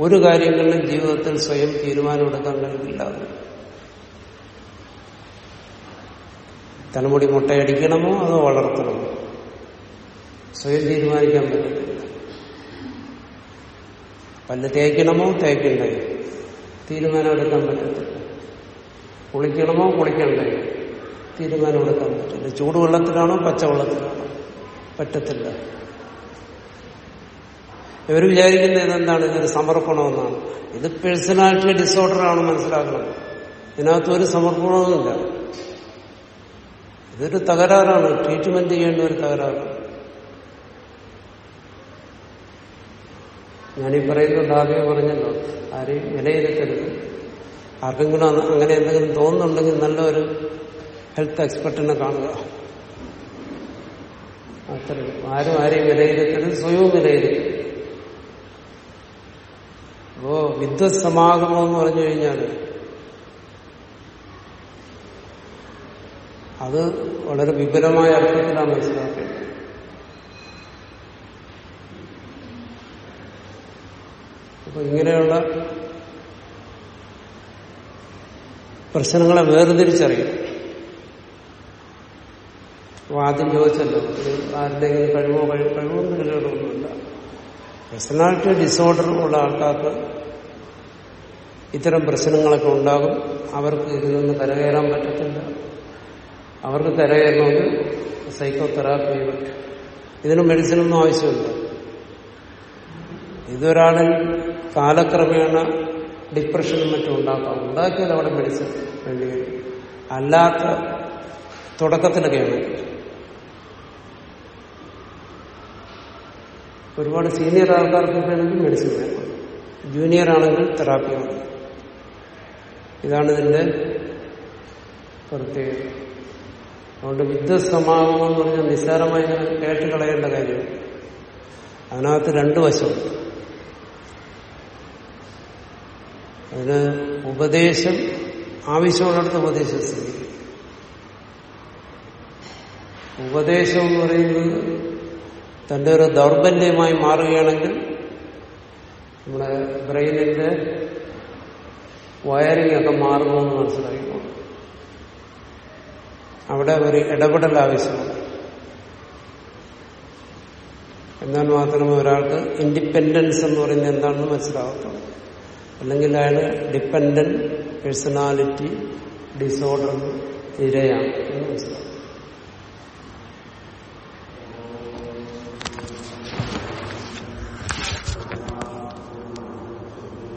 ഒരു കാര്യങ്ങളിലും ജീവിതത്തിൽ സ്വയം തീരുമാനമെടുക്കാൻ കഴിവില്ല തലമുടി മുട്ടയടിക്കണമോ അതോ വളർത്തണമോ? സ്വയം തീരുമാനിക്കാൻ പറ്റത്തില്ല. പല്ല് തേക്കണമോ? തേക്കണ്ടേ. തീരുമാനമെടുക്കാൻ പറ്റത്തില്ല. കുളിക്കണമോ? കുളിക്കണ്ടേ. തീരുമാനമെടുക്കാൻ പറ്റില്ല ചൂടുവെള്ളത്തിലാണോ? പച്ചവെള്ളത്തിലാണോ? പറ്റത്തില്ല. ഇവർ വിചാരിക്കുന്നത് ഇതെന്താണ്? ഇതൊരു സമർപ്പണമെന്നാണ്. ഇത് പേഴ്സണാലിറ്റി ഡിസോർഡറാണ് മനസ്സിലാക്കുന്നത്. ഇതിനകത്ത് ഒരു സമർപ്പണവുമില്ല. ഇതൊരു തകരാറാണ്. ട്രീറ്റ്മെന്റ് ചെയ്യേണ്ട ഒരു തകരാറാണ്. ഞാനീ പറയുന്നുണ്ട് ആദ്യമേ പറഞ്ഞല്ലോ. ആരെയും വിലയിരുത്തരുത്. ആർക്കെങ്കിലും അങ്ങനെ എന്തെങ്കിലും തോന്നുന്നുണ്ടെങ്കിൽ നല്ലൊരു ഹെൽത്ത് എക്സ്പെർട്ടിനെ കാണുക. അത്രയും ആരും ആരെയും വിലയിരുത്തരുത്. സ്വയവും വിലയിരുത്തും അപ്പോ വിദ്വത് സമാഗമം എന്ന് പറഞ്ഞു കഴിഞ്ഞാൽ അത് വളരെ വിപുലമായ അർത്ഥത്തിലാണ് മനസ്സിലാക്കേണ്ടത്. അപ്പൊ ഇങ്ങനെയുള്ള പ്രശ്നങ്ങളെ വേർതിരിച്ചറിയും അപ്പൊ ആദ്യം ചോദിച്ചല്ലോ ആരുടെയെങ്കിലും കഴിവോ കഴിവോ കഴിവൊന്നും കഴിവുകളൊന്നുമില്ല പേഴ്സണാലിറ്റി ഡിസോർഡർ ഉള്ള ആൾക്കാർക്ക് ഇത്തരം പ്രശ്നങ്ങളൊക്കെ ഉണ്ടാകും. അവർക്ക് ഇതിൽ കരകയറാൻ പറ്റത്തില്ല. അവർക്ക് കരകയറണമെങ്കിൽ സൈക്കോ തെറാപ്പി ഇതിന് മെഡിസിനൊന്നും ആവശ്യമില്ല. ഇതൊരാളിൽ കാലക്രമേണ ഡിപ്രഷനും മറ്റും ഉണ്ടാക്കാം. ഉണ്ടാക്കിയത് അവിടെ മെഡിസിൻ വേണ്ടി അല്ലാത്ത തുടക്കത്തിലൊക്കെയാണ്. ഒരുപാട് സീനിയർ ആൾക്കാർക്ക് വേണമെങ്കിൽ മെഡിസിൻ വേണം ജൂനിയർ ആണെങ്കിൽ തെറാപ്പി മതി ഇതാണ് ഇതിന്റെ പ്രത്യേകത. അതുകൊണ്ട് വിദ്വത് സമാഗമം എന്ന് പറഞ്ഞാൽ നിസ്സാരമായി കേട്ട് കളയേണ്ട കാര്യം. അതിനകത്ത് രണ്ടു വശമുണ്ട് അതിന് ഉപദേശം ആവശ്യമുള്ളിടത്ത് ഉപദേശം സ്ഥിതി ഉപദേശം എന്ന് പറയുന്നത് തന്റെ ഒരു ദൗർബല്യമായി മാറുകയാണെങ്കിൽ നമ്മുടെ ബ്രെയിനിന്റെ വയറിംഗ് ഒക്കെ മാറുമെന്ന് മനസ്സിലാക്കിക്കോളും. അവിടെ ഒരു ഇടപെടൽ ആവശ്യമാണ്. എന്നാൽ മാത്രമേ ഒരാൾക്ക് ഇൻഡിപെൻഡൻസ് എന്ന് പറയുന്നത് എന്താണെന്ന് മനസ്സിലാകത്തുള്ളൂ. അല്ലെങ്കിൽ അയാൾ ഡിപ്പെൻഡന്റ് പേഴ്സണാലിറ്റി ഡിസോർഡർ ഇരയാണ് എന്ന് മനസ്സിലാക്കും